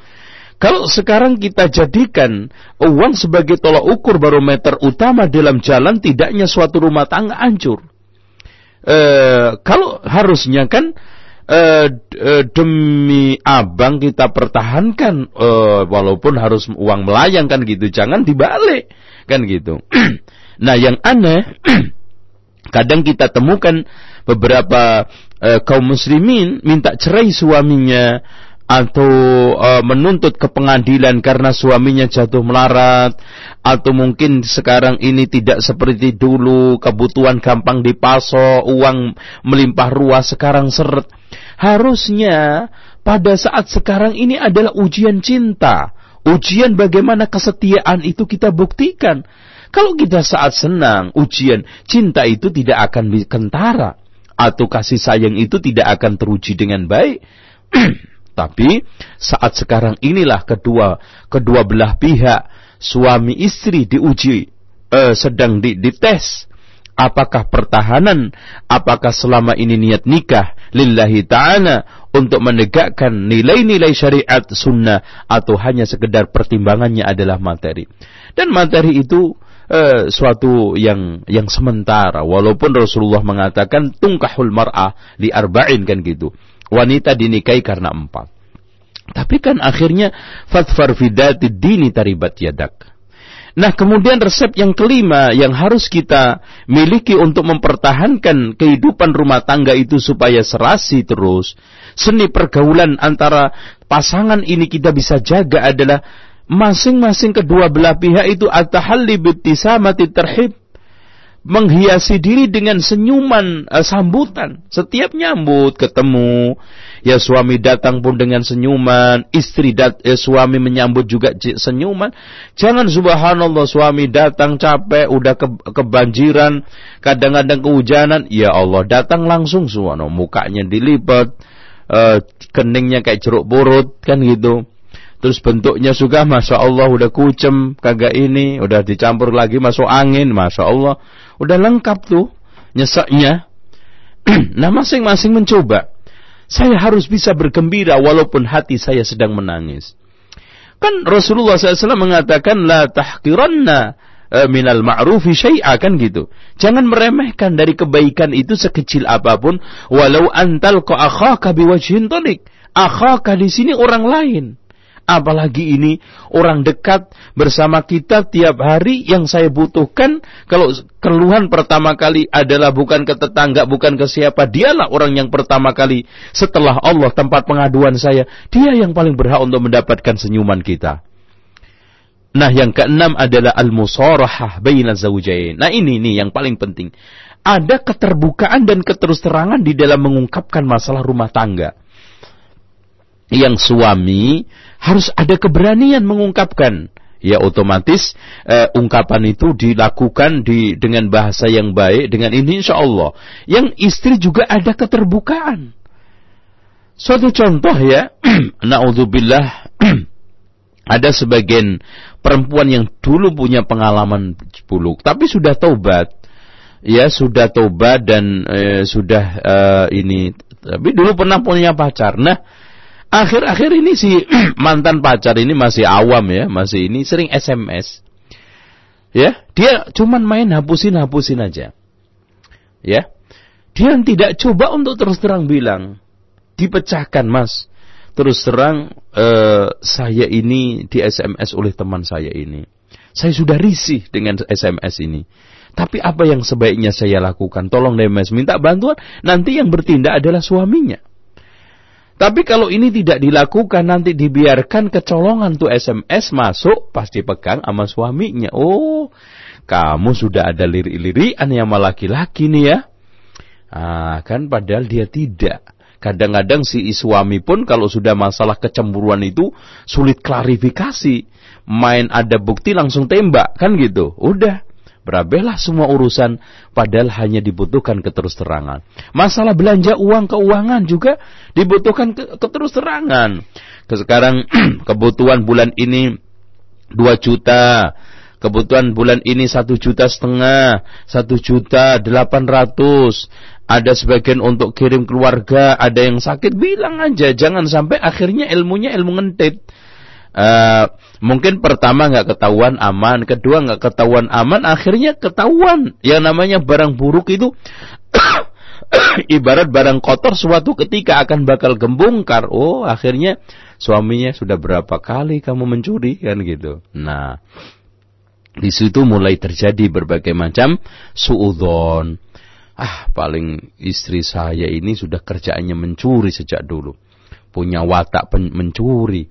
Kalau sekarang kita jadikan uang sebagai tolak ukur barometer utama dalam jalan, tidaknya suatu rumah tangga hancur. E, kalau harusnya kan e, e, demi abang kita pertahankan, e, walaupun harus uang melayang kan gitu, jangan dibalik kan gitu. nah yang aneh, kadang kita temukan beberapa e, kaum muslimin minta cerai suaminya atau uh, menuntut ke pengadilan karena suaminya jatuh melarat atau mungkin sekarang ini tidak seperti dulu kebutuhan gampang dipasok uang melimpah ruah sekarang seret. Harusnya pada saat sekarang ini adalah ujian cinta ujian bagaimana kesetiaan itu kita buktikan. Kalau kita saat senang ujian cinta itu tidak akan kentara atau kasih sayang itu tidak akan teruji dengan baik Tapi saat sekarang inilah kedua kedua belah pihak suami istri diuji eh, sedang di, dites apakah pertahanan apakah selama ini niat nikah lillahi ta'ala untuk menegakkan nilai-nilai syariat sunnah atau hanya sekedar pertimbangannya adalah materi. Dan materi itu eh, suatu yang yang sementara. Walaupun Rasulullah mengatakan tungkahul mar'ah li arba'in kan gitu wanita dinikahi karena empat. Tapi kan akhirnya fatfar fidati dini taribat yadak. Nah kemudian resep yang kelima yang harus kita miliki untuk mempertahankan kehidupan rumah tangga itu supaya serasi terus. Seni pergaulan antara pasangan ini kita bisa jaga adalah masing-masing kedua belah pihak itu atahalli bittisamati terhib menghiasi diri dengan senyuman uh, sambutan. Setiap nyambut ketemu, ya suami datang pun dengan senyuman, istri dat ya, suami menyambut juga senyuman. Jangan subhanallah suami datang capek, udah ke, kebanjiran, kadang-kadang kehujanan, ya Allah datang langsung suano mukanya dilipat, uh, keningnya kayak jeruk purut kan gitu. Terus bentuknya juga Masya Allah udah kucem kagak ini Udah dicampur lagi masuk angin Masya Allah Udah lengkap tuh nyesaknya. nah masing-masing mencoba. Saya harus bisa bergembira walaupun hati saya sedang menangis. Kan Rasulullah SAW mengatakan la tahqiranna eh, minal ma'rufi syai'a kan gitu. Jangan meremehkan dari kebaikan itu sekecil apa pun walau antal ko akhaka biwajhin tolik. Akhaka di sini orang lain. Apalagi ini orang dekat bersama kita tiap hari yang saya butuhkan. Kalau keluhan pertama kali adalah bukan ke tetangga, bukan ke siapa. Dialah orang yang pertama kali setelah Allah tempat pengaduan saya. Dia yang paling berhak untuk mendapatkan senyuman kita. Nah yang keenam adalah al-musarahah baina zawjain. Nah ini nih yang paling penting. Ada keterbukaan dan keterus terangan di dalam mengungkapkan masalah rumah tangga yang suami harus ada keberanian mengungkapkan. Ya otomatis eh, ungkapan itu dilakukan di dengan bahasa yang baik dengan ini insya Allah. Yang istri juga ada keterbukaan. Suatu contoh ya naudzubillah ada sebagian perempuan yang dulu punya pengalaman buluk tapi sudah taubat. Ya sudah taubat dan eh, sudah eh, ini tapi dulu pernah punya pacar. Nah Akhir-akhir ini si mantan pacar ini masih awam ya, masih ini sering SMS. Ya, dia cuman main hapusin-hapusin aja. Ya. Dia tidak coba untuk terus terang bilang, dipecahkan mas. Terus terang eh, saya ini di SMS oleh teman saya ini. Saya sudah risih dengan SMS ini. Tapi apa yang sebaiknya saya lakukan? Tolong deh mas, minta bantuan. Nanti yang bertindak adalah suaminya. Tapi kalau ini tidak dilakukan nanti dibiarkan kecolongan tuh SMS masuk pasti pegang sama suaminya. Oh, kamu sudah ada lirik-lirikan yang sama laki-laki nih ya. Ah, kan padahal dia tidak. Kadang-kadang si suami pun kalau sudah masalah kecemburuan itu sulit klarifikasi. Main ada bukti langsung tembak, kan gitu. Udah, berabehlah semua urusan padahal hanya dibutuhkan keterus-terangan. Masalah belanja uang keuangan juga dibutuhkan ke keterus-terangan. Sekarang kebutuhan bulan ini 2 juta, kebutuhan bulan ini satu juta setengah, satu juta delapan ratus, ada sebagian untuk kirim keluarga, ada yang sakit, bilang aja. Jangan sampai akhirnya ilmunya ilmu ngentit. Uh, mungkin pertama nggak ketahuan aman, kedua nggak ketahuan aman, akhirnya ketahuan. Yang namanya barang buruk itu ibarat barang kotor suatu ketika akan bakal gembungkar. Oh, akhirnya suaminya sudah berapa kali kamu mencuri kan gitu. Nah, di situ mulai terjadi berbagai macam suudon Ah, paling istri saya ini sudah kerjaannya mencuri sejak dulu. Punya watak mencuri.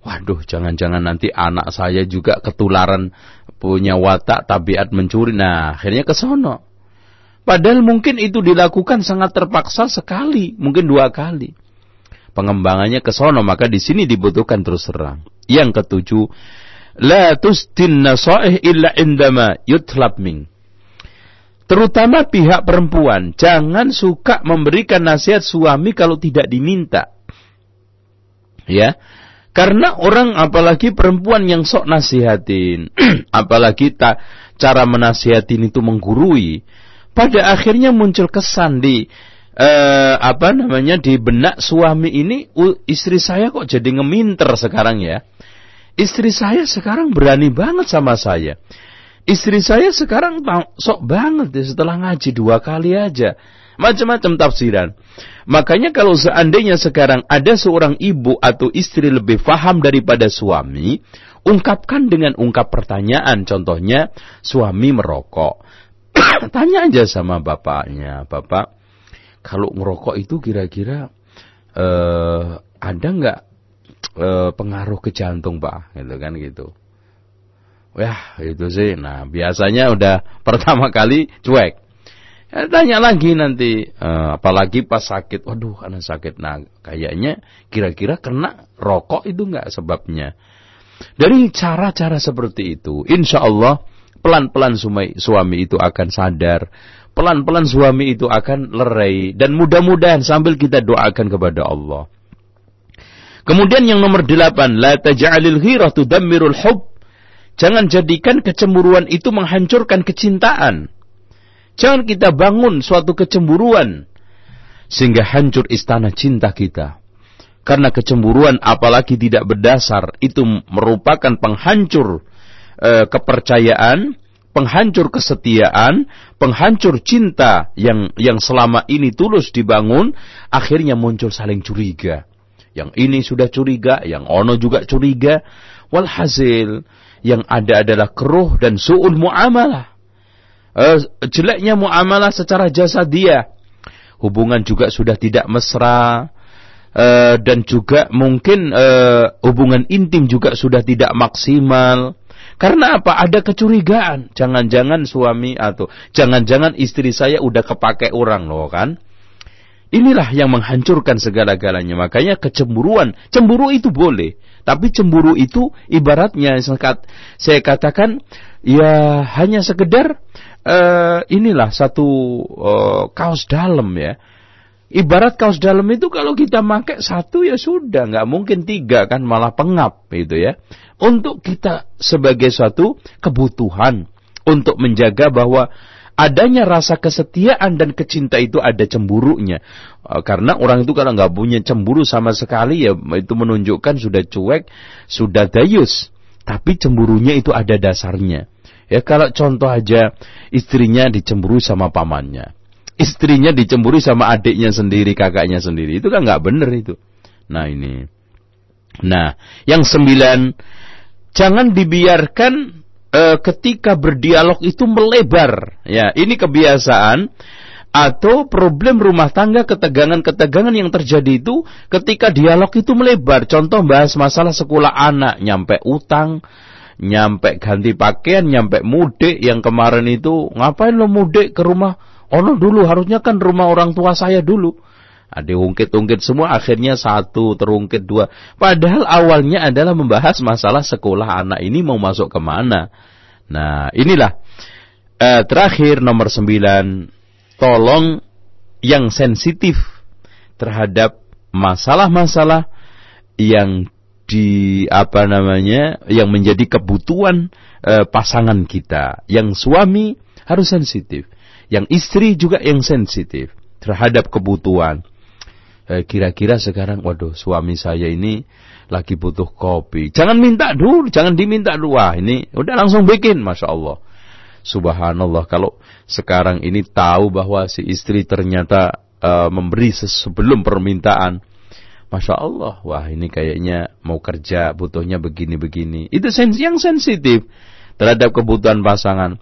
Waduh, jangan-jangan nanti anak saya juga ketularan punya watak tabiat mencuri. Nah, akhirnya ke sono. Padahal mungkin itu dilakukan sangat terpaksa sekali, mungkin dua kali. Pengembangannya ke sono, maka di sini dibutuhkan terus terang. Yang ketujuh, la tustin nasaih illa indama yutlab ming terutama pihak perempuan, jangan suka memberikan nasihat suami kalau tidak diminta. Ya. Karena orang apalagi perempuan yang sok nasihatin, apalagi tak cara menasihatin itu menggurui, pada akhirnya muncul kesan di eh, apa namanya di benak suami ini istri saya kok jadi ngeminter sekarang ya. Istri saya sekarang berani banget sama saya. Istri saya sekarang sok banget ya setelah ngaji dua kali aja. Macam-macam tafsiran. Makanya kalau seandainya sekarang ada seorang ibu atau istri lebih faham daripada suami, ungkapkan dengan ungkap pertanyaan. Contohnya, suami merokok. Tanya aja sama bapaknya, bapak, kalau merokok itu kira-kira uh, ada nggak uh, pengaruh ke jantung, pak? Gitu kan gitu. Wah, itu sih. Nah, biasanya udah pertama kali cuek. Ya, tanya lagi nanti, uh, apalagi pas sakit. Waduh, karena sakit. Nah, kayaknya kira-kira kena rokok itu enggak sebabnya. Dari cara-cara seperti itu, insya Allah pelan-pelan suami itu akan sadar. Pelan-pelan suami itu akan lerai. Dan mudah-mudahan sambil kita doakan kepada Allah. Kemudian yang nomor delapan, la taj'alil ghirah tudammirul hub Jangan jadikan kecemburuan itu menghancurkan kecintaan. Jangan kita bangun suatu kecemburuan sehingga hancur istana cinta kita. Karena kecemburuan apalagi tidak berdasar itu merupakan penghancur e, kepercayaan, penghancur kesetiaan, penghancur cinta yang yang selama ini tulus dibangun, akhirnya muncul saling curiga. Yang ini sudah curiga, yang ono juga curiga. Walhasil, yang ada adalah keruh dan su'ul muamalah. Uh, jeleknya muamalah secara jasa dia. Hubungan juga sudah tidak mesra. Uh, dan juga mungkin uh, hubungan intim juga sudah tidak maksimal. Karena apa? Ada kecurigaan. Jangan-jangan suami atau jangan-jangan istri saya udah kepake orang loh kan. Inilah yang menghancurkan segala-galanya. Makanya kecemburuan. Cemburu itu boleh. Tapi cemburu itu ibaratnya saya katakan ya hanya sekedar uh, inilah satu uh, kaos dalam ya. Ibarat kaos dalam itu kalau kita pakai satu ya sudah, nggak mungkin tiga kan malah pengap itu ya. Untuk kita sebagai suatu kebutuhan untuk menjaga bahwa adanya rasa kesetiaan dan kecinta itu ada cemburunya. Eh, karena orang itu kalau nggak punya cemburu sama sekali ya itu menunjukkan sudah cuek, sudah dayus. Tapi cemburunya itu ada dasarnya. Ya kalau contoh aja istrinya dicemburu sama pamannya. Istrinya dicemburu sama adiknya sendiri, kakaknya sendiri. Itu kan nggak bener itu. Nah ini. Nah, yang sembilan, jangan dibiarkan e, ketika berdialog itu melebar. Ya, ini kebiasaan atau problem rumah tangga ketegangan-ketegangan yang terjadi itu ketika dialog itu melebar. Contoh bahas masalah sekolah anak, nyampe utang, nyampe ganti pakaian, nyampe mudik yang kemarin itu ngapain lo mudik ke rumah Ono dulu harusnya kan rumah orang tua saya dulu. Ada ungkit-ungkit semua akhirnya satu terungkit dua. Padahal awalnya adalah membahas masalah sekolah anak ini mau masuk ke mana. Nah inilah eh, terakhir nomor sembilan. Tolong yang sensitif terhadap masalah-masalah yang di apa namanya yang menjadi kebutuhan e, pasangan kita. Yang suami harus sensitif, yang istri juga yang sensitif terhadap kebutuhan. kira kira-kira sekarang, waduh, suami saya ini lagi butuh kopi. Jangan minta dulu, jangan diminta. Wah, ini udah langsung bikin, masya Allah. Subhanallah, kalau sekarang ini tahu bahwa si istri ternyata uh, memberi sebelum permintaan, Masya Allah, wah ini kayaknya mau kerja, butuhnya begini-begini. Itu sens yang sensitif terhadap kebutuhan pasangan.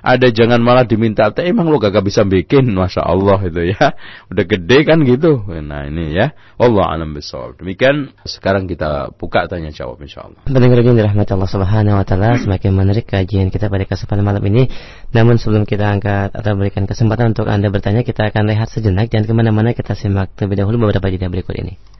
Ada jangan malah diminta teh emang lo gak bisa bikin? Masya Allah itu ya. Udah gede kan gitu. Nah ini ya. Allah alam besar demikian sekarang kita buka tanya jawab insya Allah pendengar yang dirahmati Allah subhanahu wa taala semakin menarik kajian kita pada kesempatan malam ini. Namun sebelum kita angkat atau berikan kesempatan untuk anda bertanya kita akan lihat sejenak. Dan ke mana-mana kita simak terlebih dahulu beberapa jeda berikut ini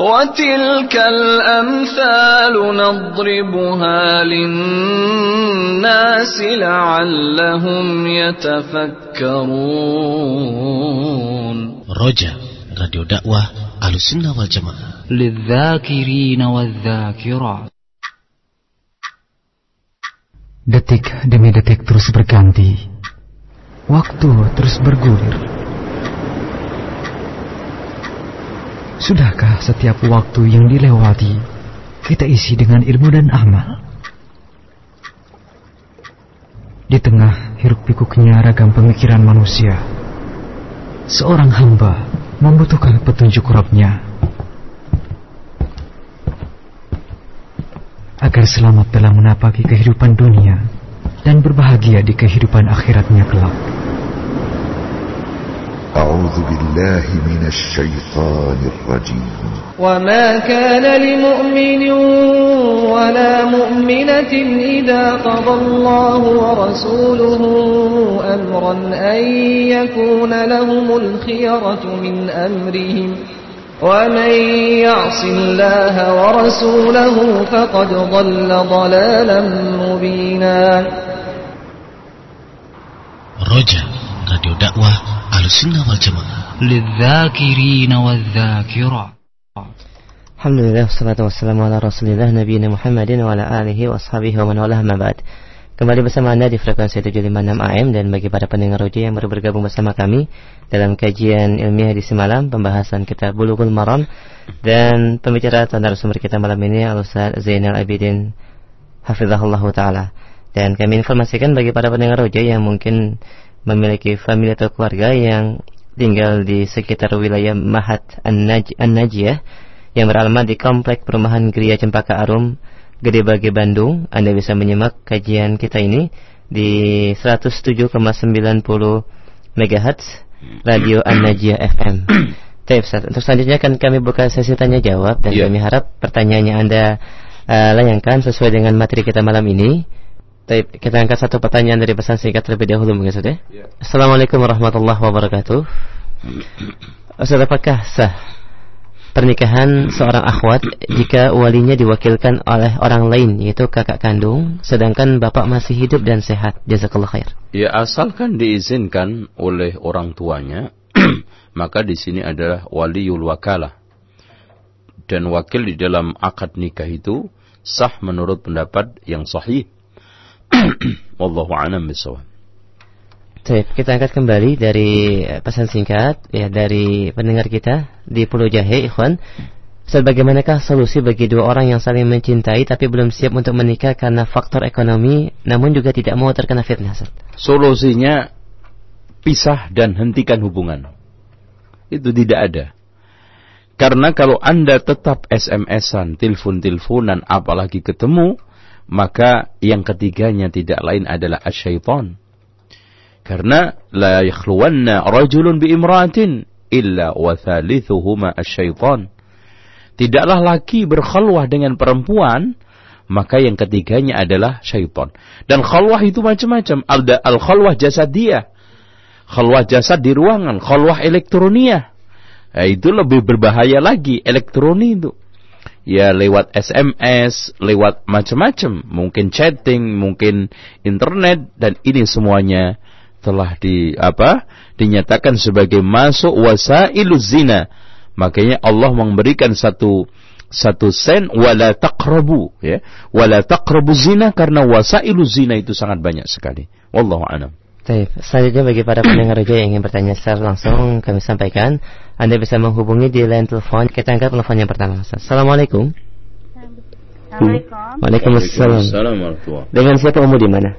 وتلك الأمثال نضربها للناس لعلهم يتفكرون رجاء راديو دعوة على السنة والجماعة للذاكرين والذاكرات Detik demi detik terus berganti. Waktu terus bergulir. Sudahkah setiap waktu yang dilewati kita isi dengan ilmu dan amal? Di tengah hiruk pikuknya ragam pemikiran manusia, seorang hamba membutuhkan petunjuk Rabbnya agar selamat dalam menapaki kehidupan dunia dan berbahagia di kehidupan akhiratnya kelak. أعوذ بالله من الشيطان الرجيم. وما كان لمؤمن ولا مؤمنة إذا قضى الله ورسوله أمرا أن يكون لهم الخيرة من أمرهم. ومن يعص الله ورسوله فقد ضل ضلالا مبينا. رجع راديو دعوة Ahlussunnah wal Jamaah. Lidzakirina wadzakira. Alhamdulillah wassalatu wassalamu ala Rasulillah nabiyina Muhammadin wa ala alihi wa wa man. Kembali bersama Anda di frekuensi 756 AM dan bagi para pendengar roja yang baru bergabung bersama kami dalam kajian ilmiah di semalam pembahasan kitab Bulughul Maram dan pembicara atau narasumber kita malam ini Al-Ustaz Zainal Abidin Hafizahullah Ta'ala. Dan kami informasikan bagi para pendengar roja yang mungkin memiliki famili atau keluarga yang tinggal di sekitar wilayah Mahat An-Najiyah yang beralamat di Komplek Perumahan Geria Cempaka Arum, Gede Bage Bandung. Anda bisa menyimak kajian kita ini di 107,90 MHz Radio An-Najiyah FM. Baik, Untuk selanjutnya akan kami buka sesi tanya jawab dan yeah. kami harap pertanyaannya Anda uh, layangkan sesuai dengan materi kita malam ini. Baik, kita angkat satu pertanyaan dari pesan singkat terlebih dahulu mungkin saja. Ya. Assalamualaikum warahmatullahi wabarakatuh. Ustaz, apakah sah pernikahan seorang akhwat jika walinya diwakilkan oleh orang lain yaitu kakak kandung sedangkan bapak masih hidup dan sehat jazakallah khair ya asalkan diizinkan oleh orang tuanya maka di sini adalah waliul wakalah dan wakil di dalam akad nikah itu sah menurut pendapat yang sahih Wallahu a'lam bishawab. Baik, kita angkat kembali dari eh, pesan singkat ya dari pendengar kita di Pulau Jahe, Ikhwan. Sebagaimanakah solusi bagi dua orang yang saling mencintai tapi belum siap untuk menikah karena faktor ekonomi namun juga tidak mau terkena fitnah? Solusinya pisah dan hentikan hubungan. Itu tidak ada. Karena kalau Anda tetap SMS-an, telepon-teleponan, apalagi ketemu, maka yang ketiganya tidak lain adalah asyaiton. Karena la yakhluwanna rajulun bi imra'atin illa wa thalithuhuma asyaiton. Tidaklah laki berkhalwah dengan perempuan, maka yang ketiganya adalah syaitan. Dan khalwah itu macam-macam. Al-khalwah jasadiyah. Khalwah jasad di ruangan, khalwah elektronia. Nah, itu lebih berbahaya lagi elektronik itu. Ya lewat SMS, lewat macam-macam, mungkin chatting, mungkin internet dan ini semuanya telah di apa? dinyatakan sebagai masuk wasailu zina. Makanya Allah memberikan satu satu sen wala taqrabu ya wala taqrabu zina karena wasailu zina itu sangat banyak sekali wallahu a'lam Baik, selanjutnya bagi para pendengar radio yang ingin bertanya secara langsung kami sampaikan Anda bisa menghubungi di line telepon kita angkat telepon yang pertama Assalamualaikum Assalamualaikum. Waalaikumsalam warahmatullahi Dengan siapa umum di mana?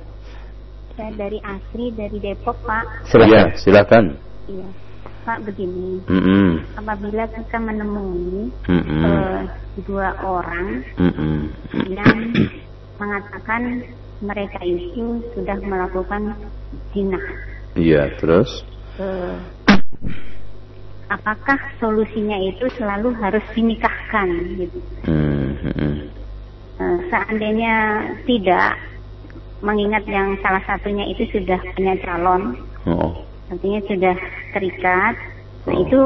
Saya dari Asri dari Depok, Pak. Silakan Ya, silakan. Iya. Pak begini, Mm-mm. apabila kita menemui Mm-mm. eh, dua orang Mm-mm. yang mengatakan mereka itu sudah melakukan zina, Iya, terus? eh, apakah solusinya itu selalu harus dinikahkan? Gitu? Mm, mm, Eh, seandainya tidak, mengingat yang salah satunya itu sudah punya calon, Oh. artinya sudah terikat. Nah, Oh. itu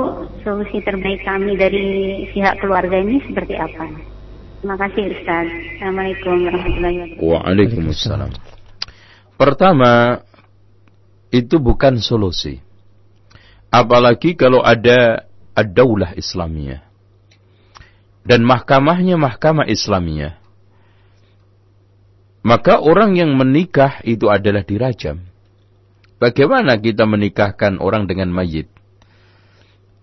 solusi terbaik kami dari pihak keluarga ini seperti apa? Terima kasih Ustaz. Assalamualaikum warahmatullahi wabarakatuh. Waalaikumsalam. Pertama, itu bukan solusi. Apalagi kalau ada ad-daulah Islamiyah. Dan mahkamahnya mahkamah Islamiyah. Maka orang yang menikah itu adalah dirajam. Bagaimana kita menikahkan orang dengan mayit?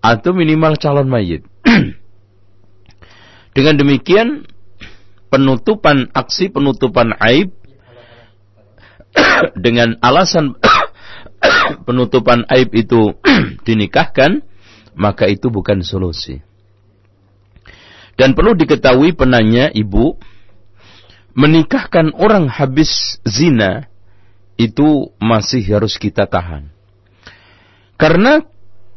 Atau minimal calon mayit. dengan demikian, penutupan aksi penutupan aib dengan alasan penutupan aib itu dinikahkan, maka itu bukan solusi. Dan perlu diketahui penanya ibu, menikahkan orang habis zina itu masih harus kita tahan. Karena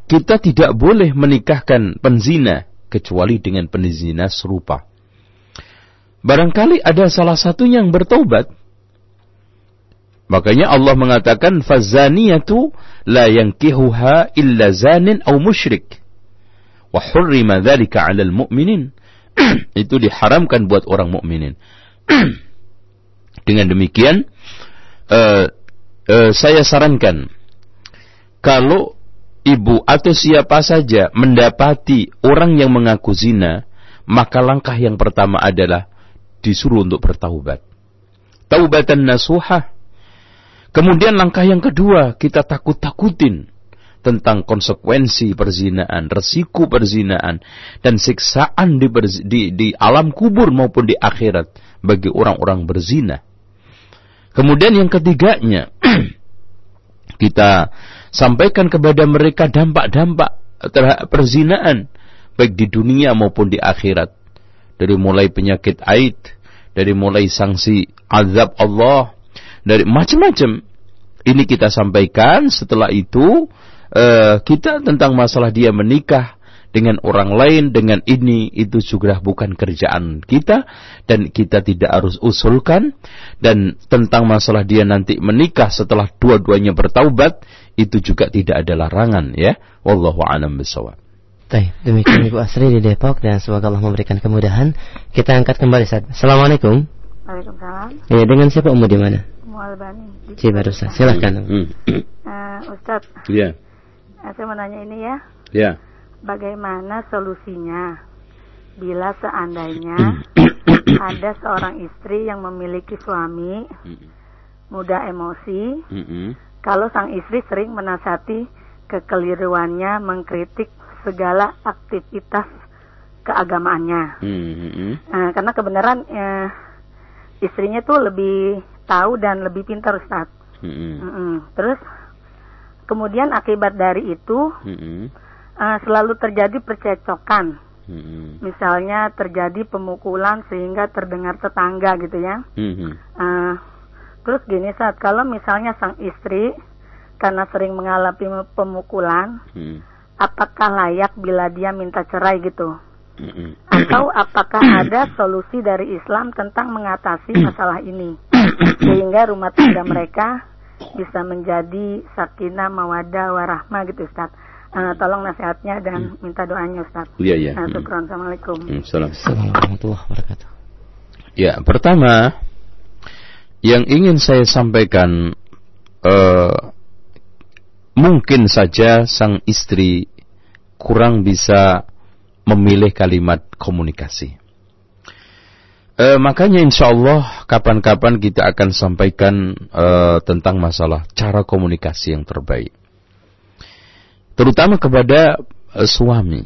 kita tidak boleh menikahkan penzina kecuali dengan penzina serupa. Barangkali ada salah satu yang bertobat. Makanya Allah mengatakan fazaniyatu la yankihuha illa zanin aw musyrik. Wa hurrima dzalika 'alal mu'minin. Itu diharamkan buat orang mukminin. Dengan demikian uh, uh, saya sarankan kalau ibu atau siapa saja mendapati orang yang mengaku zina, maka langkah yang pertama adalah disuruh untuk bertaubat. Taubatan nasuhah. Kemudian langkah yang kedua, kita takut-takutin tentang konsekuensi perzinaan, resiko perzinaan, dan siksaan di, di, di alam kubur maupun di akhirat bagi orang-orang berzina. Kemudian yang ketiganya, kita sampaikan kepada mereka dampak-dampak terhadap perzinaan, baik di dunia maupun di akhirat. Dari mulai penyakit aid, dari mulai sanksi azab Allah, dari macam-macam. Ini kita sampaikan. Setelah itu uh, kita tentang masalah dia menikah dengan orang lain dengan ini itu juga bukan kerjaan kita dan kita tidak harus usulkan dan tentang masalah dia nanti menikah setelah dua-duanya bertaubat itu juga tidak ada larangan ya wallahu alam bisawab Baik, demikian Ibu Asri di Depok dan semoga Allah memberikan kemudahan. Kita angkat kembali saat. Assalamualaikum. Waalaikumsalam. Ya, dengan siapa umum di mana? Mualbani. Cibarusa. Silakan. hmm. Uh, Ustadz, ya eh, saya mau nanya ini ya. ya Bagaimana solusinya bila seandainya ada seorang istri yang memiliki suami mudah emosi Mm-mm. kalau sang istri sering menasati kekeliruannya mengkritik segala aktivitas keagamaannya. Mm-mm. Nah, karena kebenaran eh, istrinya tuh lebih tahu dan lebih pintar Ustaz. Mm-mm. Mm-mm. Terus kemudian akibat dari itu Mm-mm. eh, selalu terjadi percecokan Hmm. Misalnya terjadi pemukulan sehingga terdengar tetangga gitu ya. Hmm. Eh, terus gini saat kalau misalnya sang istri karena sering mengalami pemukulan, Hmm. apakah layak bila dia minta cerai gitu? Atau apakah ada solusi dari Islam tentang mengatasi masalah ini sehingga rumah tangga mereka bisa menjadi sakinah mawadah warahmah gitu Ustaz. Eh, tolong nasihatnya dan minta doanya Ustaz. Iya, iya. Nah, Hmm. Assalamualaikum. Hmm, salam. Assalamualaikum warahmatullahi wabarakatuh. Ya, pertama yang ingin saya sampaikan eh, mungkin saja sang istri kurang bisa memilih kalimat komunikasi. Eh, makanya insya Allah kapan-kapan kita akan sampaikan eh, tentang masalah cara komunikasi yang terbaik. Terutama kepada eh, suami.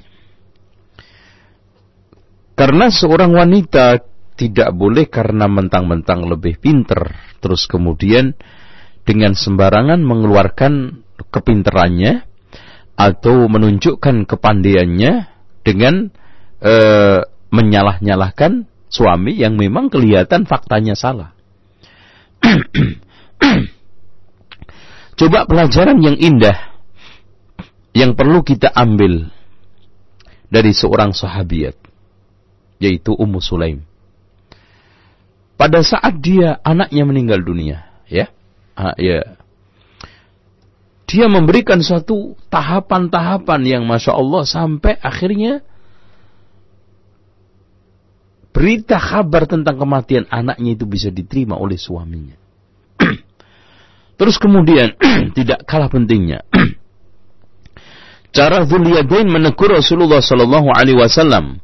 Karena seorang wanita tidak boleh karena mentang-mentang lebih pinter, terus kemudian dengan sembarangan mengeluarkan kepinterannya atau menunjukkan kepandaiannya dengan eh, menyalah-nyalahkan suami yang memang kelihatan faktanya salah. Coba pelajaran yang indah yang perlu kita ambil dari seorang sahabiat yaitu Ummu Sulaim. Pada saat dia anaknya meninggal dunia, ya. Ah, ya. Dia memberikan suatu tahapan-tahapan yang Masya Allah sampai akhirnya berita kabar tentang kematian anaknya itu bisa diterima oleh suaminya. Terus kemudian tidak kalah pentingnya cara Dzuliyadain menegur Rasulullah sallallahu alaihi wasallam.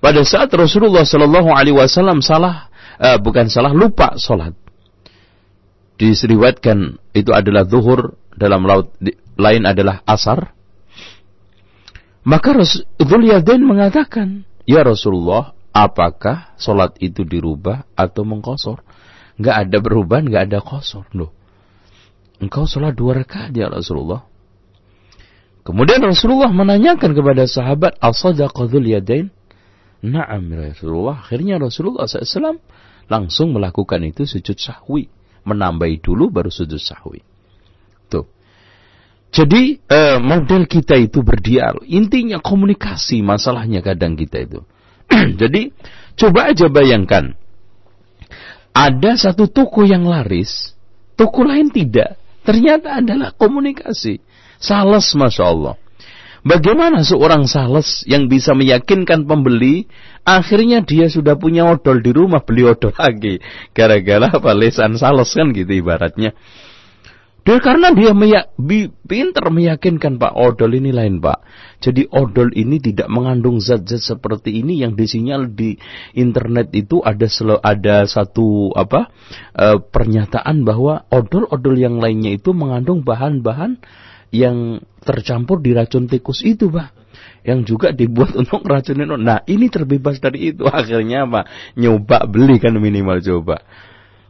Pada saat Rasulullah sallallahu alaihi wasallam salah eh, bukan salah lupa salat. Diseriwayatkan itu adalah zuhur dalam laut lain adalah asar. Maka Dzuliyadain mengatakan, "Ya Rasulullah, apakah salat itu dirubah atau mengkosor?" Enggak ada berubah, enggak ada kosor. Loh. Engkau salat dua rakaat ya Rasulullah. Kemudian Rasulullah menanyakan kepada sahabat, Al-Sadaqa Dhul Yadain? Naam ya Rasulullah. Akhirnya Rasulullah SAW langsung melakukan itu sujud sahwi. Menambahi dulu baru sujud sahwi. Tuh. Jadi eh, model kita itu berdialog. Intinya komunikasi masalahnya kadang kita itu. Jadi coba aja bayangkan. Ada satu toko yang laris, toko lain tidak. Ternyata adalah komunikasi. Sales Masya Allah. Bagaimana seorang sales yang bisa meyakinkan pembeli, akhirnya dia sudah punya odol di rumah, beli odol lagi. Gara-gara apa, lesan sales kan gitu ibaratnya. Dia karena dia meyak, bi, pinter meyakinkan Pak odol ini lain Pak. Jadi odol ini tidak mengandung zat-zat seperti ini yang disinyal di internet itu ada sel, ada satu apa e, pernyataan bahwa odol-odol yang lainnya itu mengandung bahan-bahan yang tercampur di racun tikus itu Pak. Yang juga dibuat untuk racunin. Nah ini terbebas dari itu akhirnya apa? Nyoba beli kan minimal coba.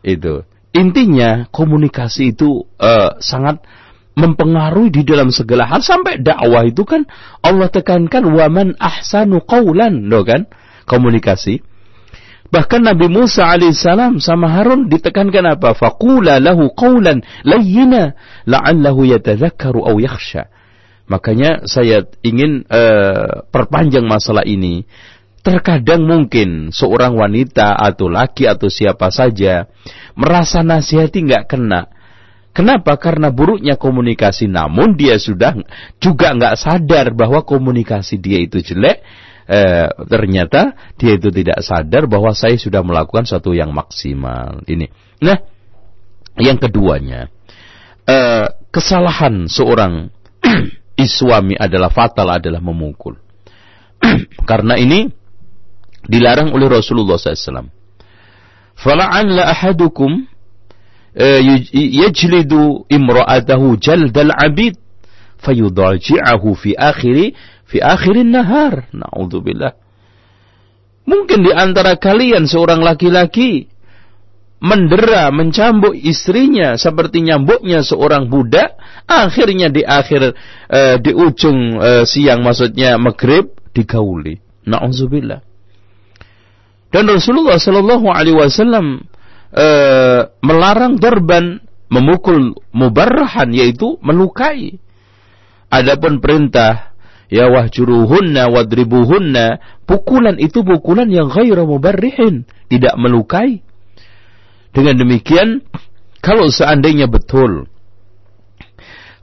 Itu. Intinya komunikasi itu uh, sangat mempengaruhi di dalam segala hal. Sampai dakwah itu kan Allah tekankan waman ahsanu qaulan loh kan komunikasi. Bahkan Nabi Musa alaihissalam sama Harun ditekankan apa? Faqula lahu qaulan layyina la'allahu yatadzakkaru aw yakhsha. Makanya saya ingin uh, perpanjang masalah ini Terkadang mungkin seorang wanita atau laki atau siapa saja merasa nasihati nggak kena. Kenapa? Karena buruknya komunikasi. Namun dia sudah juga nggak sadar bahwa komunikasi dia itu jelek. Eh, ternyata dia itu tidak sadar bahwa saya sudah melakukan satu yang maksimal. Ini. Nah, yang keduanya, eh, kesalahan seorang suami adalah fatal adalah memukul. Karena ini dilarang oleh Rasulullah SAW. Fala'alla ahadukum yajlidu imra'atahu jaldal abid fayudaji'ahu fi akhiri fi akhirin nahar. Na'udzubillah. Mungkin di antara kalian seorang laki-laki mendera, mencambuk istrinya seperti nyambuknya seorang budak, akhirnya di akhir uh, di ujung uh, siang maksudnya maghrib digauli. Nauzubillah. Dan Rasulullah Shallallahu Alaihi Wasallam e, melarang darban memukul mubarrahan yaitu melukai. Adapun perintah ya wahjuruhunna wadribuhunna pukulan itu pukulan yang ghairu mubarrihin tidak melukai. Dengan demikian kalau seandainya betul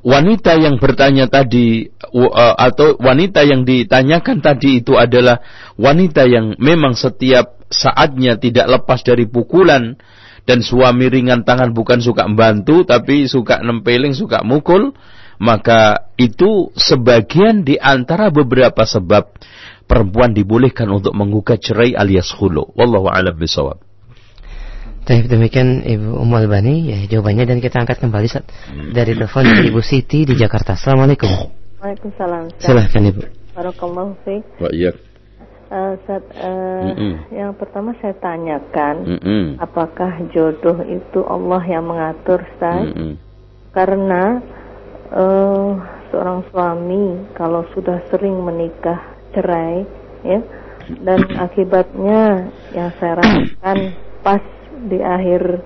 wanita yang bertanya tadi uh, atau wanita yang ditanyakan tadi itu adalah wanita yang memang setiap saatnya tidak lepas dari pukulan dan suami ringan tangan bukan suka membantu tapi suka nempeling, suka mukul, maka itu sebagian di antara beberapa sebab perempuan dibolehkan untuk menggugat cerai alias khulu. Wallahu a'lam bishawab. Baik, demikian Ibu Umul Bani ya jawabannya dan kita angkat kembali saat dari telepon Ibu Siti di Jakarta. Assalamualaikum. Waalaikumsalam. Silahkan Ibu. Barakallahu fiik. Wa iya. Uh, Ustaz, uh, Mm -mm. yang pertama saya tanyakan, Mm -mm. apakah jodoh itu Allah yang mengatur, Ustaz? Mm -mm. Karena uh, seorang suami kalau sudah sering menikah cerai, ya, dan akibatnya yang saya rasakan pas di akhir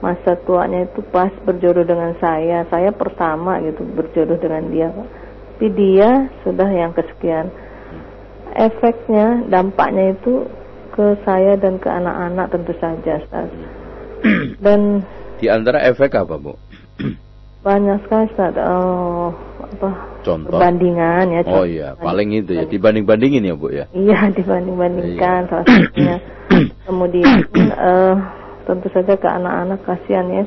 masa tuanya itu pas berjodoh dengan saya. Saya pertama gitu berjodoh dengan dia, Pak. Tapi dia sudah yang kesekian. Efeknya, dampaknya itu ke saya dan ke anak-anak tentu saja, Ustaz. Dan Di antara efek apa, Bu? banyak sekali, Ustaz. Oh, apa? Contoh. Perbandingan ya. Oh iya, paling itu ya, dibanding-bandingin ya, Bu ya. Iya, dibanding-bandingkan salah satunya. Kemudian eh, tentu saja ke anak-anak kasihan ya.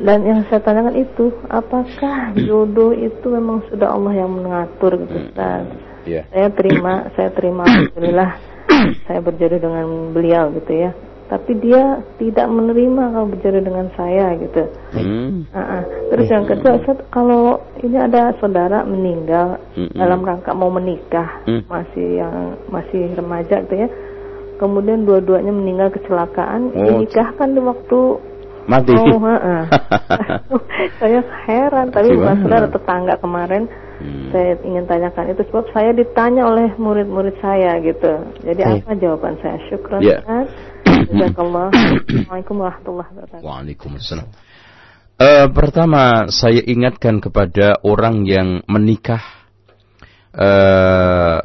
Dan yang saya tanyakan itu, apakah jodoh itu memang sudah Allah yang mengatur gitu, Ustaz? Iya. Saya terima, saya terima alhamdulillah saya berjodoh dengan beliau gitu ya. Tapi dia tidak menerima kalau berjodoh dengan saya gitu. Hmm. Ah, ah. Terus yang kedua, Ustaz, kalau ini ada saudara meninggal Mm-mm. dalam rangka mau menikah, Mm. masih yang masih remaja gitu ya. Kemudian dua-duanya meninggal kecelakaan, Oh. dinikahkan di waktu Mati. Oh, saya heran, tapi Gimana? bukan saudara tetangga kemarin Hmm. saya ingin tanyakan itu sebab saya ditanya oleh murid-murid saya gitu. Jadi Baik. apa jawaban saya? Syukran. Ya. Ustaz. Jazakallah. Assalamualaikum warahmatullahi wabarakatuh. Waalaikumsalam. Eh, pertama, saya ingatkan kepada orang yang menikah eh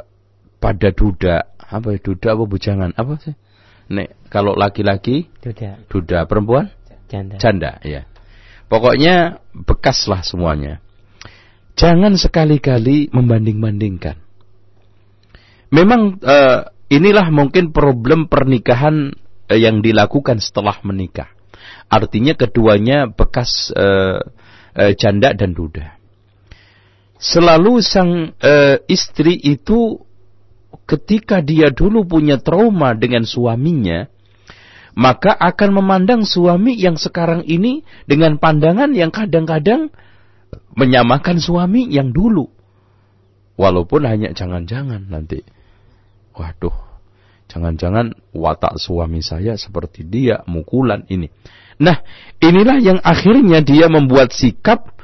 pada duda. Apa ya, duda apa bujangan? Apa sih? Nek, kalau laki-laki, Duda. duda. Perempuan? Janda. Janda, ya. Pokoknya bekaslah semuanya. Jangan sekali-kali membanding-bandingkan. Memang eh, inilah mungkin problem pernikahan eh, yang dilakukan setelah menikah. Artinya keduanya bekas eh, eh, janda dan duda. Selalu sang eh, istri itu ketika dia dulu punya trauma dengan suaminya, maka akan memandang suami yang sekarang ini dengan pandangan yang kadang-kadang menyamakan suami yang dulu. Walaupun hanya jangan-jangan nanti. Waduh, jangan-jangan watak suami saya seperti dia, mukulan ini. Nah, inilah yang akhirnya dia membuat sikap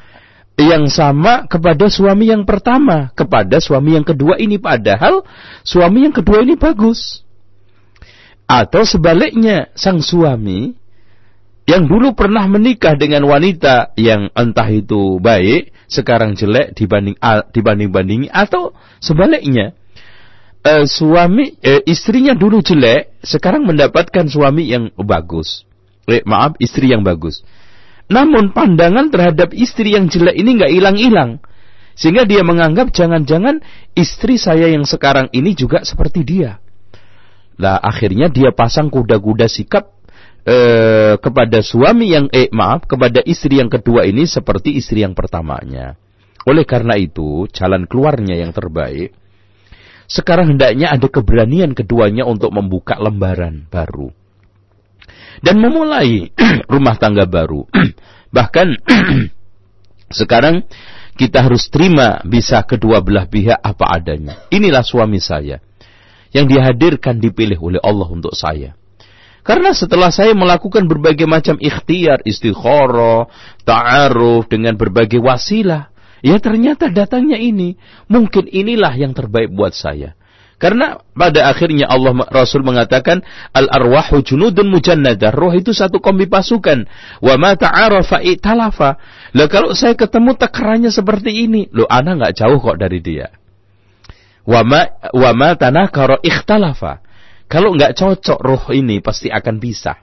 yang sama kepada suami yang pertama, kepada suami yang kedua ini padahal suami yang kedua ini bagus. Atau sebaliknya, sang suami yang dulu pernah menikah dengan wanita yang entah itu baik, sekarang jelek dibanding dibanding-bandingi atau sebaliknya. eh, suami eh, istrinya dulu jelek, sekarang mendapatkan suami yang bagus. Eh, maaf, istri yang bagus. Namun pandangan terhadap istri yang jelek ini nggak hilang-hilang. Sehingga dia menganggap jangan-jangan istri saya yang sekarang ini juga seperti dia. Lah akhirnya dia pasang kuda-kuda sikap eh, kepada suami yang eh maaf kepada istri yang kedua ini seperti istri yang pertamanya. Oleh karena itu jalan keluarnya yang terbaik sekarang hendaknya ada keberanian keduanya untuk membuka lembaran baru dan memulai rumah tangga baru. Bahkan sekarang kita harus terima bisa kedua belah pihak apa adanya. Inilah suami saya yang dihadirkan dipilih oleh Allah untuk saya. Karena setelah saya melakukan berbagai macam ikhtiar, istikharah, ta'aruf dengan berbagai wasilah, Ya ternyata datangnya ini. Mungkin inilah yang terbaik buat saya. Karena pada akhirnya Allah Rasul mengatakan al arwahu junudun mujannadah. Roh itu satu kombi pasukan. Wa ma ta'arafa italafa. Lah kalau saya ketemu takarannya seperti ini, lo ana nggak jauh kok dari dia. Wa ma wa ma tanakara ikhtalafa. Kalau nggak cocok roh ini pasti akan pisah.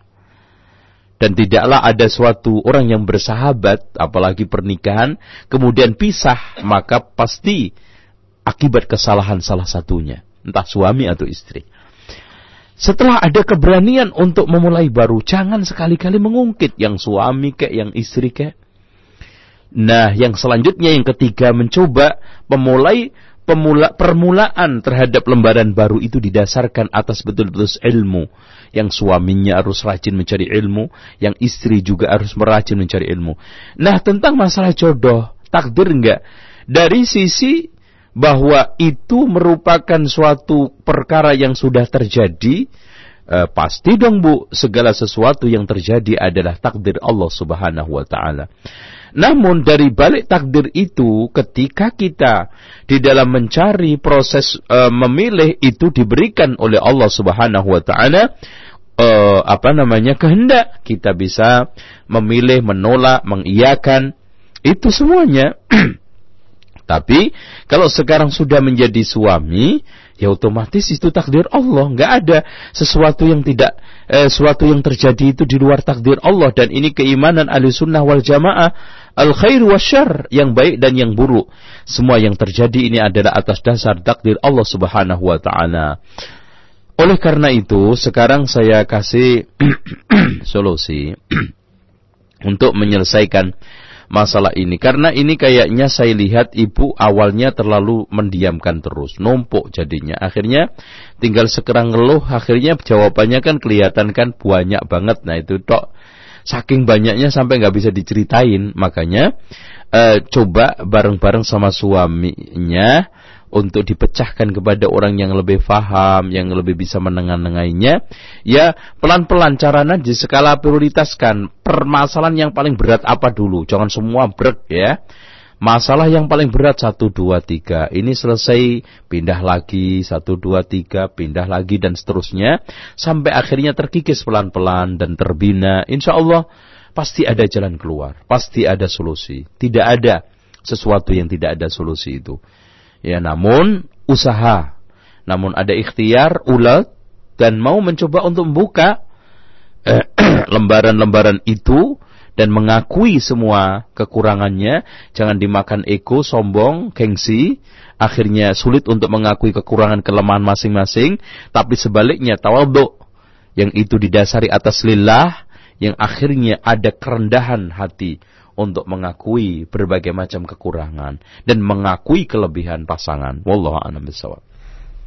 Dan tidaklah ada suatu orang yang bersahabat, apalagi pernikahan, kemudian pisah, maka pasti akibat kesalahan salah satunya entah suami atau istri. Setelah ada keberanian untuk memulai baru, jangan sekali-kali mengungkit yang suami kek, yang istri kek. Nah, yang selanjutnya yang ketiga mencoba memulai pemula, permulaan terhadap lembaran baru itu didasarkan atas betul-betul ilmu. Yang suaminya harus rajin mencari ilmu, yang istri juga harus merajin mencari ilmu. Nah, tentang masalah jodoh, takdir enggak? Dari sisi bahwa itu merupakan suatu perkara yang sudah terjadi, eh, pasti dong Bu, segala sesuatu yang terjadi adalah takdir Allah Subhanahu wa taala. Namun dari balik takdir itu ketika kita di dalam mencari proses uh, memilih itu diberikan oleh Allah Subhanahu wa taala uh, apa namanya kehendak kita bisa memilih, menolak, mengiyakan itu semuanya Tapi kalau sekarang sudah menjadi suami, ya otomatis itu takdir Allah. Nggak ada sesuatu yang tidak, eh, sesuatu yang terjadi itu di luar takdir Allah. Dan ini keimanan ahli sunnah wal jamaah. Al khair wa syar, yang baik dan yang buruk. Semua yang terjadi ini adalah atas dasar takdir Allah subhanahu wa ta'ala. Oleh karena itu, sekarang saya kasih solusi untuk menyelesaikan masalah ini. Karena ini kayaknya saya lihat ibu awalnya terlalu mendiamkan terus, numpuk jadinya. Akhirnya tinggal sekarang ngeluh, akhirnya jawabannya kan kelihatan kan banyak banget. Nah itu tok saking banyaknya sampai nggak bisa diceritain. Makanya eh, coba bareng-bareng sama suaminya untuk dipecahkan kepada orang yang lebih faham, yang lebih bisa menengan-nengainya, ya pelan-pelan caranya di skala prioritaskan permasalahan yang paling berat apa dulu, jangan semua berat ya. Masalah yang paling berat satu dua tiga ini selesai pindah lagi satu dua tiga pindah lagi dan seterusnya sampai akhirnya terkikis pelan-pelan dan terbina. Insya Allah pasti ada jalan keluar, pasti ada solusi. Tidak ada sesuatu yang tidak ada solusi itu. Ya, namun usaha. Namun ada ikhtiar, ulat, dan mau mencoba untuk membuka eh, lembaran-lembaran itu dan mengakui semua kekurangannya, jangan dimakan ego, sombong, gengsi, akhirnya sulit untuk mengakui kekurangan kelemahan masing-masing, tapi sebaliknya tawadhu yang itu didasari atas lillah, yang akhirnya ada kerendahan hati untuk mengakui berbagai macam kekurangan dan mengakui kelebihan pasangan. Wallahu a'lam bishawab.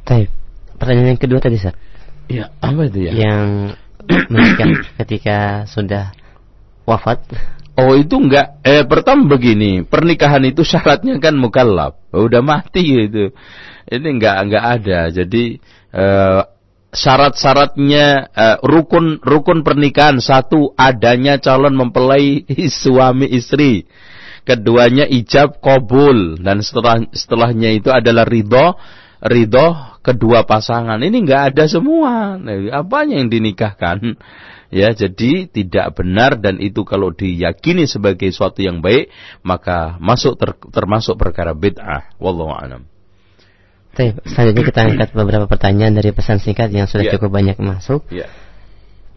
Baik. Pertanyaan yang kedua tadi, Sir. Ya, apa itu ya? Yang menikah ketika sudah wafat. Oh itu enggak eh pertama begini pernikahan itu syaratnya kan mukallaf udah mati itu ini enggak enggak ada jadi eh, syarat-syaratnya uh, rukun rukun pernikahan. Satu adanya calon mempelai suami istri. Keduanya ijab kabul. Dan setelah setelahnya itu adalah ridho ridho kedua pasangan. Ini nggak ada semua. Nah, apanya yang dinikahkan? Ya jadi tidak benar. Dan itu kalau diyakini sebagai suatu yang baik maka masuk ter, termasuk perkara bid'ah. Wallahu alam Baik, selanjutnya kita angkat beberapa pertanyaan dari pesan singkat yang sudah yeah. cukup banyak masuk. Yeah.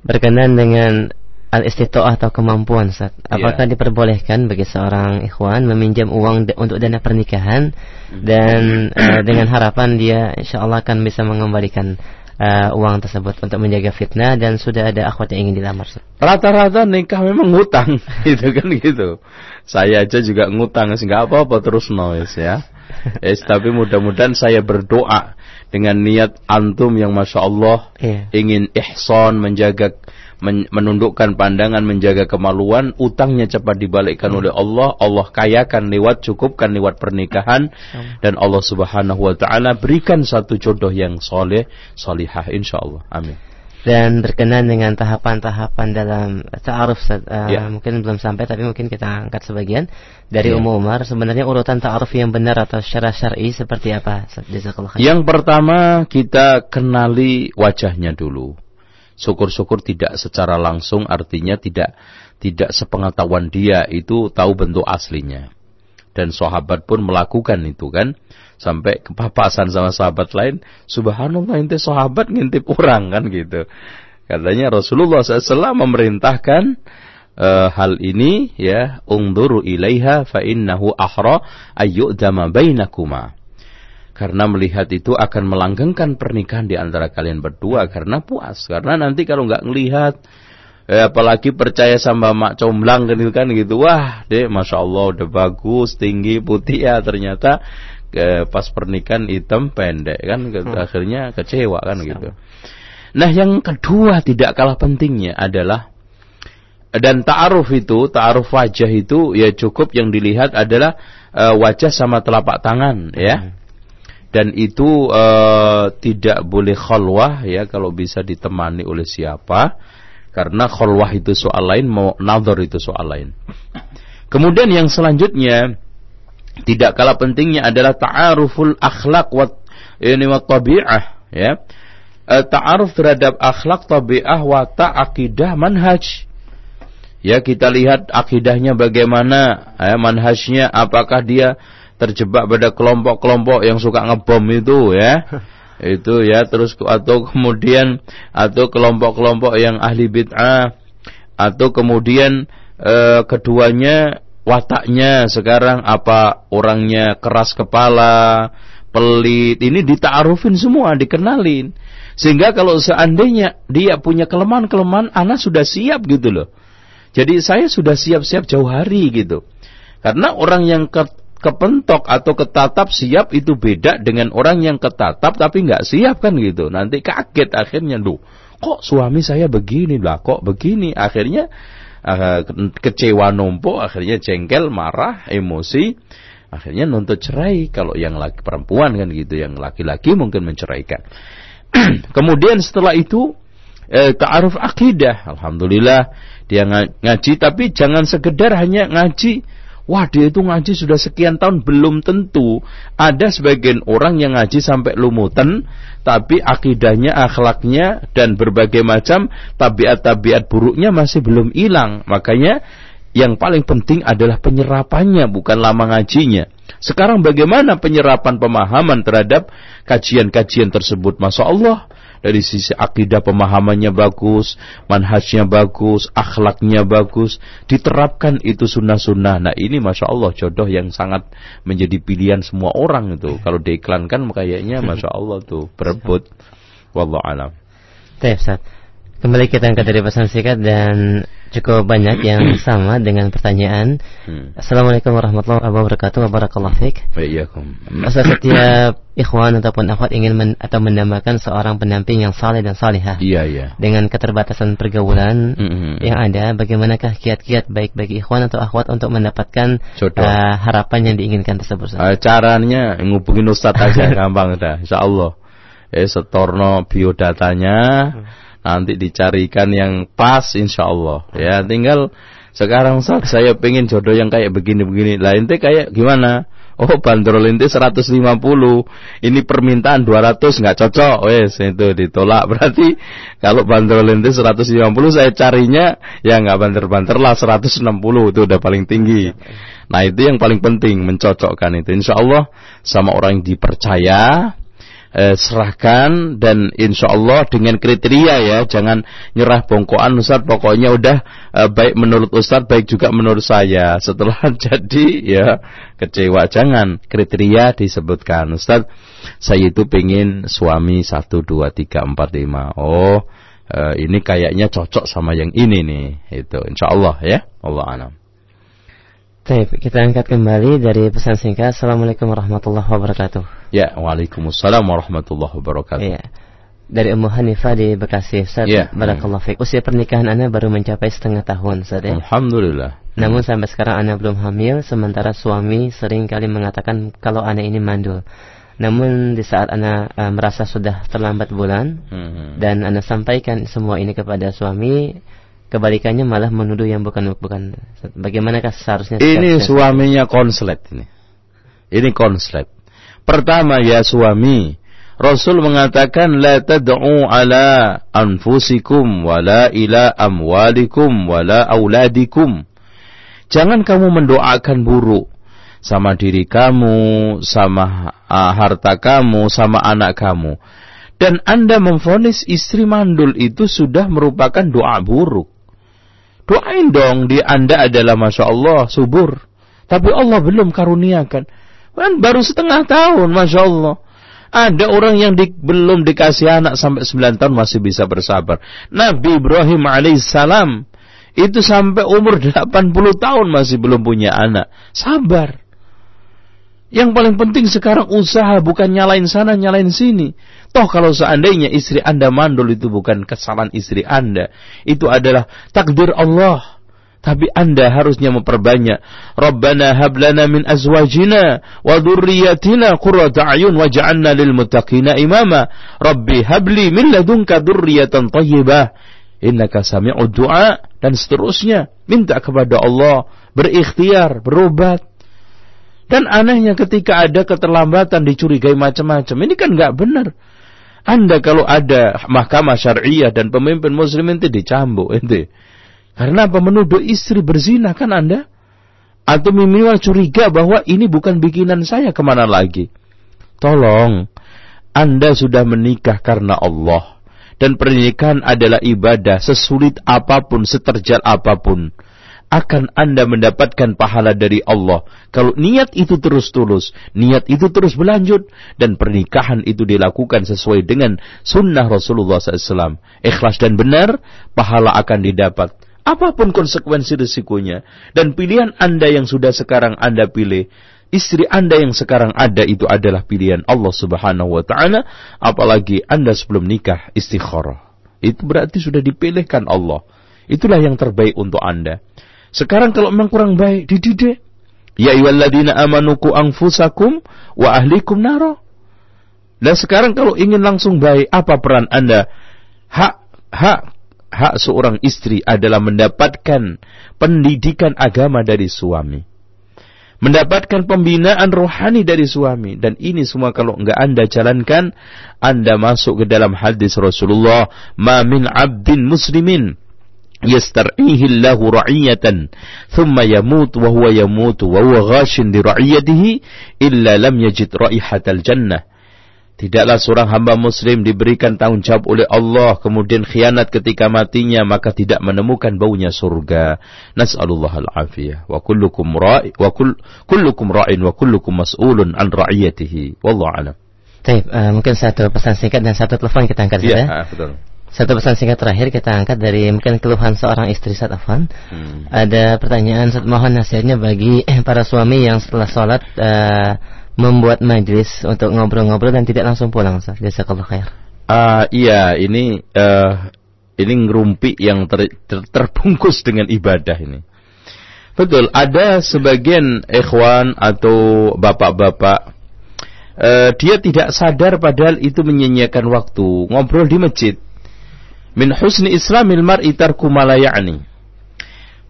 Berkenaan dengan al-istitoah atau kemampuan, Ustaz. Apakah yeah. diperbolehkan bagi seorang ikhwan meminjam uang untuk dana pernikahan hmm. dan uh, dengan harapan dia insya Allah akan bisa mengembalikan uh, uang tersebut untuk menjaga fitnah dan sudah ada akhwat yang ingin dilamar. Rata-rata nikah memang ngutang, gitu kan gitu. Saya aja juga ngutang, nggak apa-apa terus noise ya. Yes, tapi mudah-mudahan saya berdoa dengan niat antum yang masya Allah yeah. ingin ihsan menjaga men, menundukkan pandangan menjaga kemaluan utangnya cepat dibalikkan hmm. oleh Allah Allah kayakan lewat cukupkan lewat pernikahan hmm. dan Allah Subhanahu wa taala berikan satu jodoh yang soleh solihah insyaallah amin dan berkenan dengan tahapan-tahapan dalam ta'aruf. Uh, Ya. mungkin belum sampai tapi mungkin kita angkat sebagian dari Ya. Ummu Umar sebenarnya urutan ta'aruf yang benar atau secara syar'i seperti apa. Yang pertama kita kenali wajahnya dulu. Syukur-syukur tidak secara langsung artinya tidak tidak sepengetahuan dia itu tahu bentuk aslinya. Dan sahabat pun melakukan itu kan. Sampai kepapasan sama sahabat lain. Subhanallah ente sahabat ngintip orang kan gitu. Katanya Rasulullah SAW memerintahkan eh, hal ini ya. Ungduru ilaiha fa innahu ahra ayyudama bainakuma. Karena melihat itu akan melanggengkan pernikahan di antara kalian berdua karena puas. Karena nanti kalau nggak ngelihat, eh, apalagi percaya sama mak comblang kan gitu kan gitu, wah deh, masya Allah udah bagus, tinggi, putih ya ternyata eh, pas pernikahan hitam pendek kan, ke- akhirnya kecewa kan gitu. Nah yang kedua tidak kalah pentingnya adalah dan ta'aruf itu, ta'aruf wajah itu ya cukup yang dilihat adalah eh, wajah sama telapak tangan ya. Dan itu eh, tidak boleh khalwah ya kalau bisa ditemani oleh siapa. Karena khalwah itu soal lain, mau nazar itu soal lain. Kemudian yang selanjutnya tidak kalah pentingnya adalah ta'aruful akhlak wa ini wa tabi'ah ya. Eh, ta'aruf terhadap akhlak, tabi'ah, watak, akidah, manhaj. Ya kita lihat akidahnya bagaimana, ya, manhajnya apakah dia terjebak pada kelompok-kelompok yang suka ngebom itu ya. itu ya terus atau kemudian atau kelompok-kelompok yang ahli bid'ah atau kemudian eh, keduanya wataknya sekarang apa orangnya keras kepala, pelit. Ini dita'arufin semua, dikenalin. Sehingga kalau seandainya dia punya kelemahan-kelemahan, anak sudah siap gitu loh. Jadi saya sudah siap-siap jauh hari gitu. Karena orang yang ke, kepentok atau ketatap siap itu beda dengan orang yang ketatap tapi nggak siap kan gitu. Nanti kaget akhirnya loh. Kok suami saya begini lah, kok begini? Akhirnya kecewa numpuk, akhirnya jengkel, marah, emosi, akhirnya nuntut cerai. Kalau yang laki perempuan kan gitu, yang laki-laki mungkin menceraikan. Kemudian setelah itu eh, ta'aruf akidah. Alhamdulillah dia nga- ngaji tapi jangan sekedar hanya ngaji. Wah dia itu ngaji sudah sekian tahun belum tentu. Ada sebagian orang yang ngaji sampai lumutan tapi akidahnya, akhlaknya dan berbagai macam tabiat-tabiat buruknya masih belum hilang. Makanya yang paling penting adalah penyerapannya bukan lama ngajinya. Sekarang bagaimana penyerapan pemahaman terhadap kajian-kajian tersebut? Masya Allah, dari sisi akidah pemahamannya bagus, manhajnya bagus, akhlaknya bagus, diterapkan itu sunnah-sunnah. Nah ini Masya Allah jodoh yang sangat menjadi pilihan semua orang itu. Kalau diiklankan kayaknya Masya Allah tuh berebut. Wallahu alam. Ustaz. Kembali kita angkat dari pesan singkat dan cukup banyak yang sama dengan pertanyaan. Hmm. Assalamualaikum warahmatullahi wabarakatuh. Wabarakallahu fiik. Ustaz, setiap ikhwan ataupun akhwat ingin men atau mendambakan seorang pendamping yang saleh dan salihah. Iya iya. Dengan keterbatasan pergaulan Mm-mm. yang ada, bagaimanakah kiat-kiat baik bagi ikhwan atau akhwat untuk mendapatkan Jodoh. eh, harapan yang diinginkan tersebut? Ustaz? Eh, caranya ngubungin Ustadz aja gampang udah, insya Allah. Eh setorno biodatanya, nanti dicarikan yang pas insya Allah. Ya tinggal sekarang Ustaz saya pengen jodoh yang kayak begini-begini. Lah ente kayak gimana? Oh bandrol ente 150 Ini permintaan 200 nggak cocok Wes itu ditolak Berarti kalau bandrol ente 150 Saya carinya ya nggak banter-banter lah 160 itu udah paling tinggi Nah itu yang paling penting Mencocokkan itu Insya Allah sama orang yang dipercaya eh, serahkan dan insya Allah dengan kriteria ya jangan nyerah bongkoan Ustaz. Pokoknya udah eh, baik menurut Ustaz baik juga menurut saya. Setelah jadi ya kecewa. Jangan kriteria disebutkan Ustaz. Saya itu pengen suami satu dua tiga empat lima. Oh eh, ini kayaknya cocok sama yang ini nih itu insya Allah ya Allah alam Baik, kita angkat kembali dari pesan singkat. Assalamualaikum warahmatullahi wabarakatuh. ya waalaikumsalam warahmatullahi wabarakatuh Iya. Dari Ummu Hanifah di Bekasi, Ustaz. Iya. Barakallahu fiik. Usia pernikahan Anda baru mencapai setengah tahun, Ustaz ya. Alhamdulillah Namun sampai sekarang Anda belum hamil, sementara suami sering kali mengatakan kalau Anda ini mandul. Namun di saat Anda uh, merasa sudah terlambat bulan Hmm. dan Anda sampaikan semua ini kepada suami, kebalikannya malah menuduh yang bukan bukan. Bagaimanakah seharusnya? Ini suaminya konslet ini. Ini konslet. Pertama ya suami, Rasul mengatakan la tad'u ala anfusikum wala ila amwalikum wala auladikum. Jangan kamu mendoakan buruk sama diri kamu, sama ah, harta kamu, sama anak kamu. Dan Anda memvonis istri mandul itu sudah merupakan doa buruk. Doain dong di Anda adalah Masya Allah subur. Tapi Allah belum karuniakan. Kan baru setengah tahun Masya Allah. Ada orang yang di- belum dikasih anak sampai 9 tahun masih bisa bersabar. Nabi Ibrahim alaihissalam itu sampai umur 80 tahun masih belum punya anak. Sabar. Yang paling penting sekarang usaha bukan nyalain sana nyalain sini. Toh kalau seandainya istri Anda mandul itu bukan kesalahan istri Anda. Itu adalah takdir Allah. Tapi Anda harusnya memperbanyak. Rabbana hablana min azwajina wa dhurriyyatina qurrata a'yun waj'alna lil muttaqina imama. Rabbi habli min ladunka dhurriyyatan thayyibah. Innaka sami'ud du'a dan seterusnya. Minta kepada Allah, berikhtiar, berobat. Dan anehnya ketika ada keterlambatan dicurigai macam-macam. Ini kan nggak benar. Anda kalau ada mahkamah syariah dan pemimpin muslim itu dicambuk ente. Karena apa menuduh istri berzina kan Anda? Atau minimal curiga bahwa ini bukan bikinan saya ke mana lagi. Tolong, Anda sudah menikah karena Allah. Dan pernikahan adalah ibadah sesulit apa pun, seterjal apa pun akan Anda mendapatkan pahala dari Allah. Kalau niat itu terus tulus, niat itu terus berlanjut, dan pernikahan itu dilakukan sesuai dengan sunnah Rasulullah SAW. Ikhlas dan benar, pahala akan didapat. Apa pun konsekuensi risikonya. Dan pilihan Anda yang sudah sekarang Anda pilih, istri Anda yang sekarang ada itu adalah pilihan Allah Subhanahu wa taala, apalagi Anda sebelum nikah istikharah. Itu berarti sudah dipilihkan Allah. Itulah yang terbaik untuk Anda. Sekarang kalau memang kurang baik, dididik. Ya ayyuhalladzina amanu qu anfusakum wa ahlikum naro. Dan sekarang kalau ingin langsung baik, apa peran Anda? Hak hak hak seorang istri adalah mendapatkan pendidikan agama dari suami. Mendapatkan pembinaan rohani dari suami. Dan ini semua kalau enggak Anda jalankan, Anda masuk ke dalam hadis Rasulullah, "Ma min 'abdin muslimin yastar'ihi Allahu ra'iyatan thumma yamut wa huwa yamut wa huwa ghashin li ra'iyatihi illa lam Tidaklah seorang hamba muslim diberikan tanggung jawab oleh Allah kemudian khianat ketika matinya maka tidak menemukan baunya surga. Nas'alullah al-afiyah wa kullukum ra'in wa kull, kullukum ra'in wa kullukum mas'ulun an ra'iyatihi. Wallahu a'lam. Baik, uh, mungkin satu pesan singkat dan satu telepon kita angkat iya, saja. Ya, betul. Satu pesan singkat terakhir kita angkat dari mungkin keluhan seorang istri saat Afwan. Hmm. Ada pertanyaan Ustaz, mohon nasihatnya bagi para suami yang setelah sholat eh, membuat majlis untuk ngobrol-ngobrol dan tidak langsung pulang Ustaz. Jazakallah khair. Ah iya, ini eh ini ngerumpi yang ter- ter- terbungkus dengan ibadah ini. Betul, ada sebagian ikhwan atau bapak-bapak eh, dia tidak sadar padahal itu menyanyiakan waktu ngobrol di masjid. Min husni islamil mar'i tarku ma la ya'ni.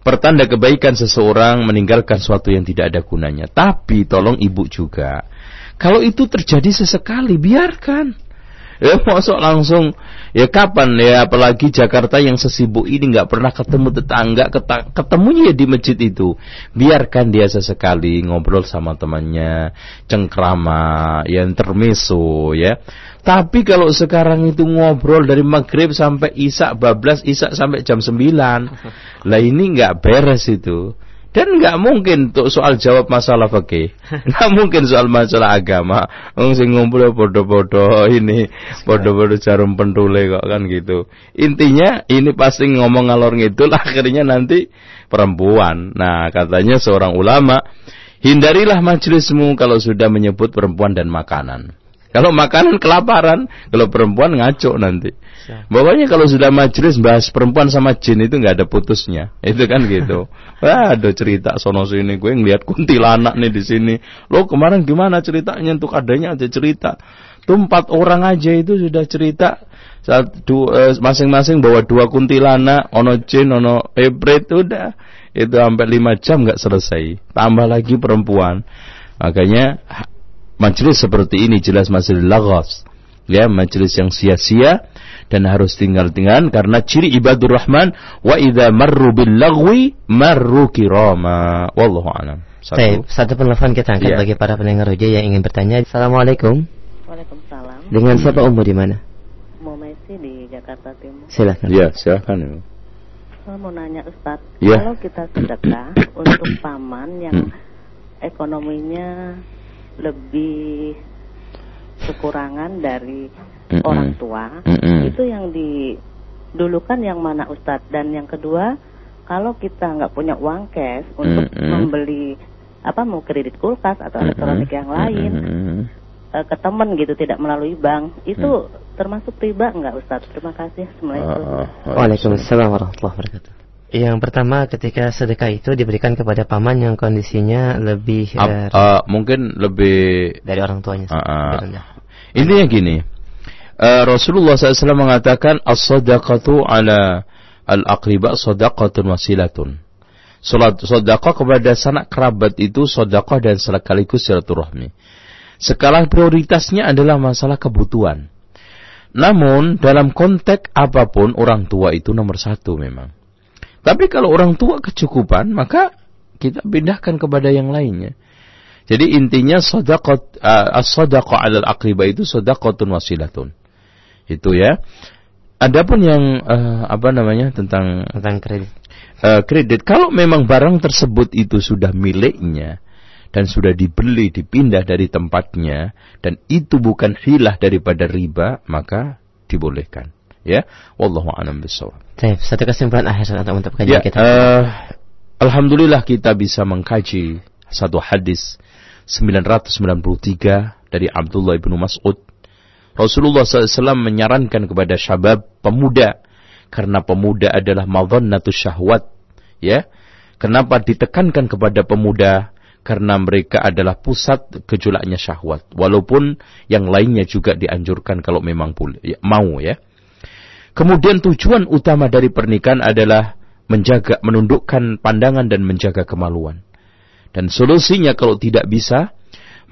Pertanda kebaikan seseorang meninggalkan sesuatu yang tidak ada gunanya. Tapi tolong ibu juga. Kalau itu terjadi sesekali, biarkan. Ya masuk langsung ya kapan ya apalagi Jakarta yang sesibuk ini nggak pernah ketemu tetangga ketemunya ya di masjid itu biarkan dia sesekali ngobrol sama temannya cengkrama yang termeso ya tapi kalau sekarang itu ngobrol dari maghrib sampai isak bablas isak sampai jam 9 lah ini nggak beres itu. Dan nggak mungkin untuk soal jawab masalah fikih. Nggak mungkin soal masalah agama. Wong sing ngumpul bodoh-bodoh ini bodoh-bodoh jarum pentule kok kan gitu. Intinya ini pasti ngomong ngalor ngidul akhirnya nanti perempuan. Nah katanya seorang ulama hindarilah majelismu kalau sudah menyebut perempuan dan makanan Kalau makanan kelaparan, kalau perempuan ngaco nanti. Pokoknya kalau sudah majelis bahas perempuan sama jin itu nggak ada putusnya. Itu kan gitu. Wah, ada cerita sono sini gue ngeliat kuntilanak nih di sini. Lo kemarin gimana ceritanya untuk adanya aja cerita. Tuh empat orang aja itu sudah cerita satu eh, masing-masing bawa dua kuntilanak, ono jin, ono ebret udah itu sampai lima jam nggak selesai. Tambah lagi perempuan. Makanya majelis seperti ini jelas masih lagos. Ya, majelis yang sia-sia dan harus tinggal-tinggal karena ciri ibadur rahman wa idza marru bil lagwi marru kirama. Wallahu a'lam. Satu. satu penelpon kita angkat yeah. bagi para pendengar Roja yang ingin bertanya. Assalamualaikum. Waalaikumsalam. Dengan siapa Ummu di mana? Mau Messi di Jakarta Timur. Silakan. Ya, silakan. Saya mau nanya Ustadz, yeah. kalau kita sedekah untuk paman yang hmm. ekonominya lebih kekurangan dari mm -mm. orang tua mm -mm. itu yang didulukan yang mana Ustadz dan yang kedua kalau kita nggak punya uang cash untuk mm -mm. membeli apa mau kredit kulkas atau elektronik mm -mm. yang lain mm -mm. ke teman gitu tidak melalui bank itu mm. termasuk riba nggak Ustadz terima kasih Assalamualaikum uh, Waalaikumsalam warahmatullahi wabarakatuh yang pertama ketika sedekah itu diberikan kepada paman yang kondisinya lebih uh, uh, mungkin lebih dari orang tuanya. Uh, uh. Intinya gini, uh, Rasulullah SAW mengatakan as-sadaqatu ala al-aqriba sadaqatun wasilatun. Salat sedekah kepada sanak kerabat itu sedekah dan sekaligus silaturahmi. Skala prioritasnya adalah masalah kebutuhan. Namun dalam konteks apa pun orang tua itu nomor satu memang. Tapi kalau orang tua kecukupan, maka kita pindahkan kepada yang lainnya. Jadi intinya sadaqat uh, as-sadaqah 'alal aqriba itu sadaqatun wasilatun. Itu ya. Adapun yang uh, apa namanya tentang tentang kredit. Uh, kredit kalau memang barang tersebut itu sudah miliknya dan sudah dibeli dipindah dari tempatnya dan itu bukan hilah daripada riba maka dibolehkan ya wallahu a'lam bishawab Baik, satu kesimpulan akhir untuk kajian ya, kita. uh, alhamdulillah kita bisa mengkaji satu hadis 993 dari Abdullah bin Mas'ud. Rasulullah SAW menyarankan kepada syabab pemuda karena pemuda adalah madhannatus syahwat ya. Kenapa ditekankan kepada pemuda? Karena mereka adalah pusat gejolaknya syahwat. Walaupun yang lainnya juga dianjurkan kalau memang boleh ya, mau ya Kemudian tujuan utama dari pernikahan adalah menjaga, menundukkan pandangan dan menjaga kemaluan. Dan solusinya kalau tidak bisa,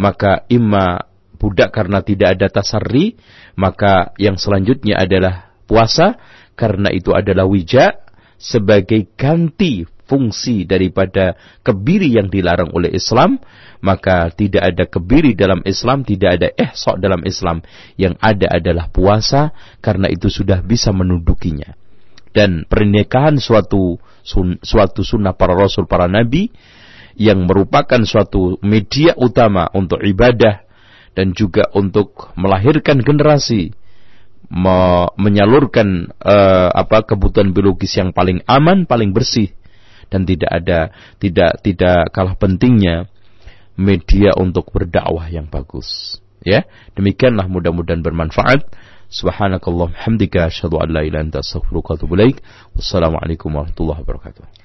maka imma budak karena tidak ada tasarri, maka yang selanjutnya adalah puasa, karena itu adalah wija sebagai ganti fungsi daripada kebiri yang dilarang oleh Islam, maka tidak ada kebiri dalam Islam, tidak ada ihsa dalam Islam. Yang ada adalah puasa karena itu sudah bisa menundukinya. Dan pernikahan suatu sun, suatu sunnah para rasul para nabi yang merupakan suatu media utama untuk ibadah dan juga untuk melahirkan generasi me menyalurkan uh, apa kebutuhan biologis yang paling aman, paling bersih dan tidak ada tidak tidak kalah pentingnya media untuk berdakwah yang bagus. Ya, demikianlah mudah-mudahan bermanfaat. Subhanakallah hamdika asyhadu an la ilaha illa anta astaghfiruka wa atubu ilaik. Wassalamualaikum warahmatullahi wabarakatuh.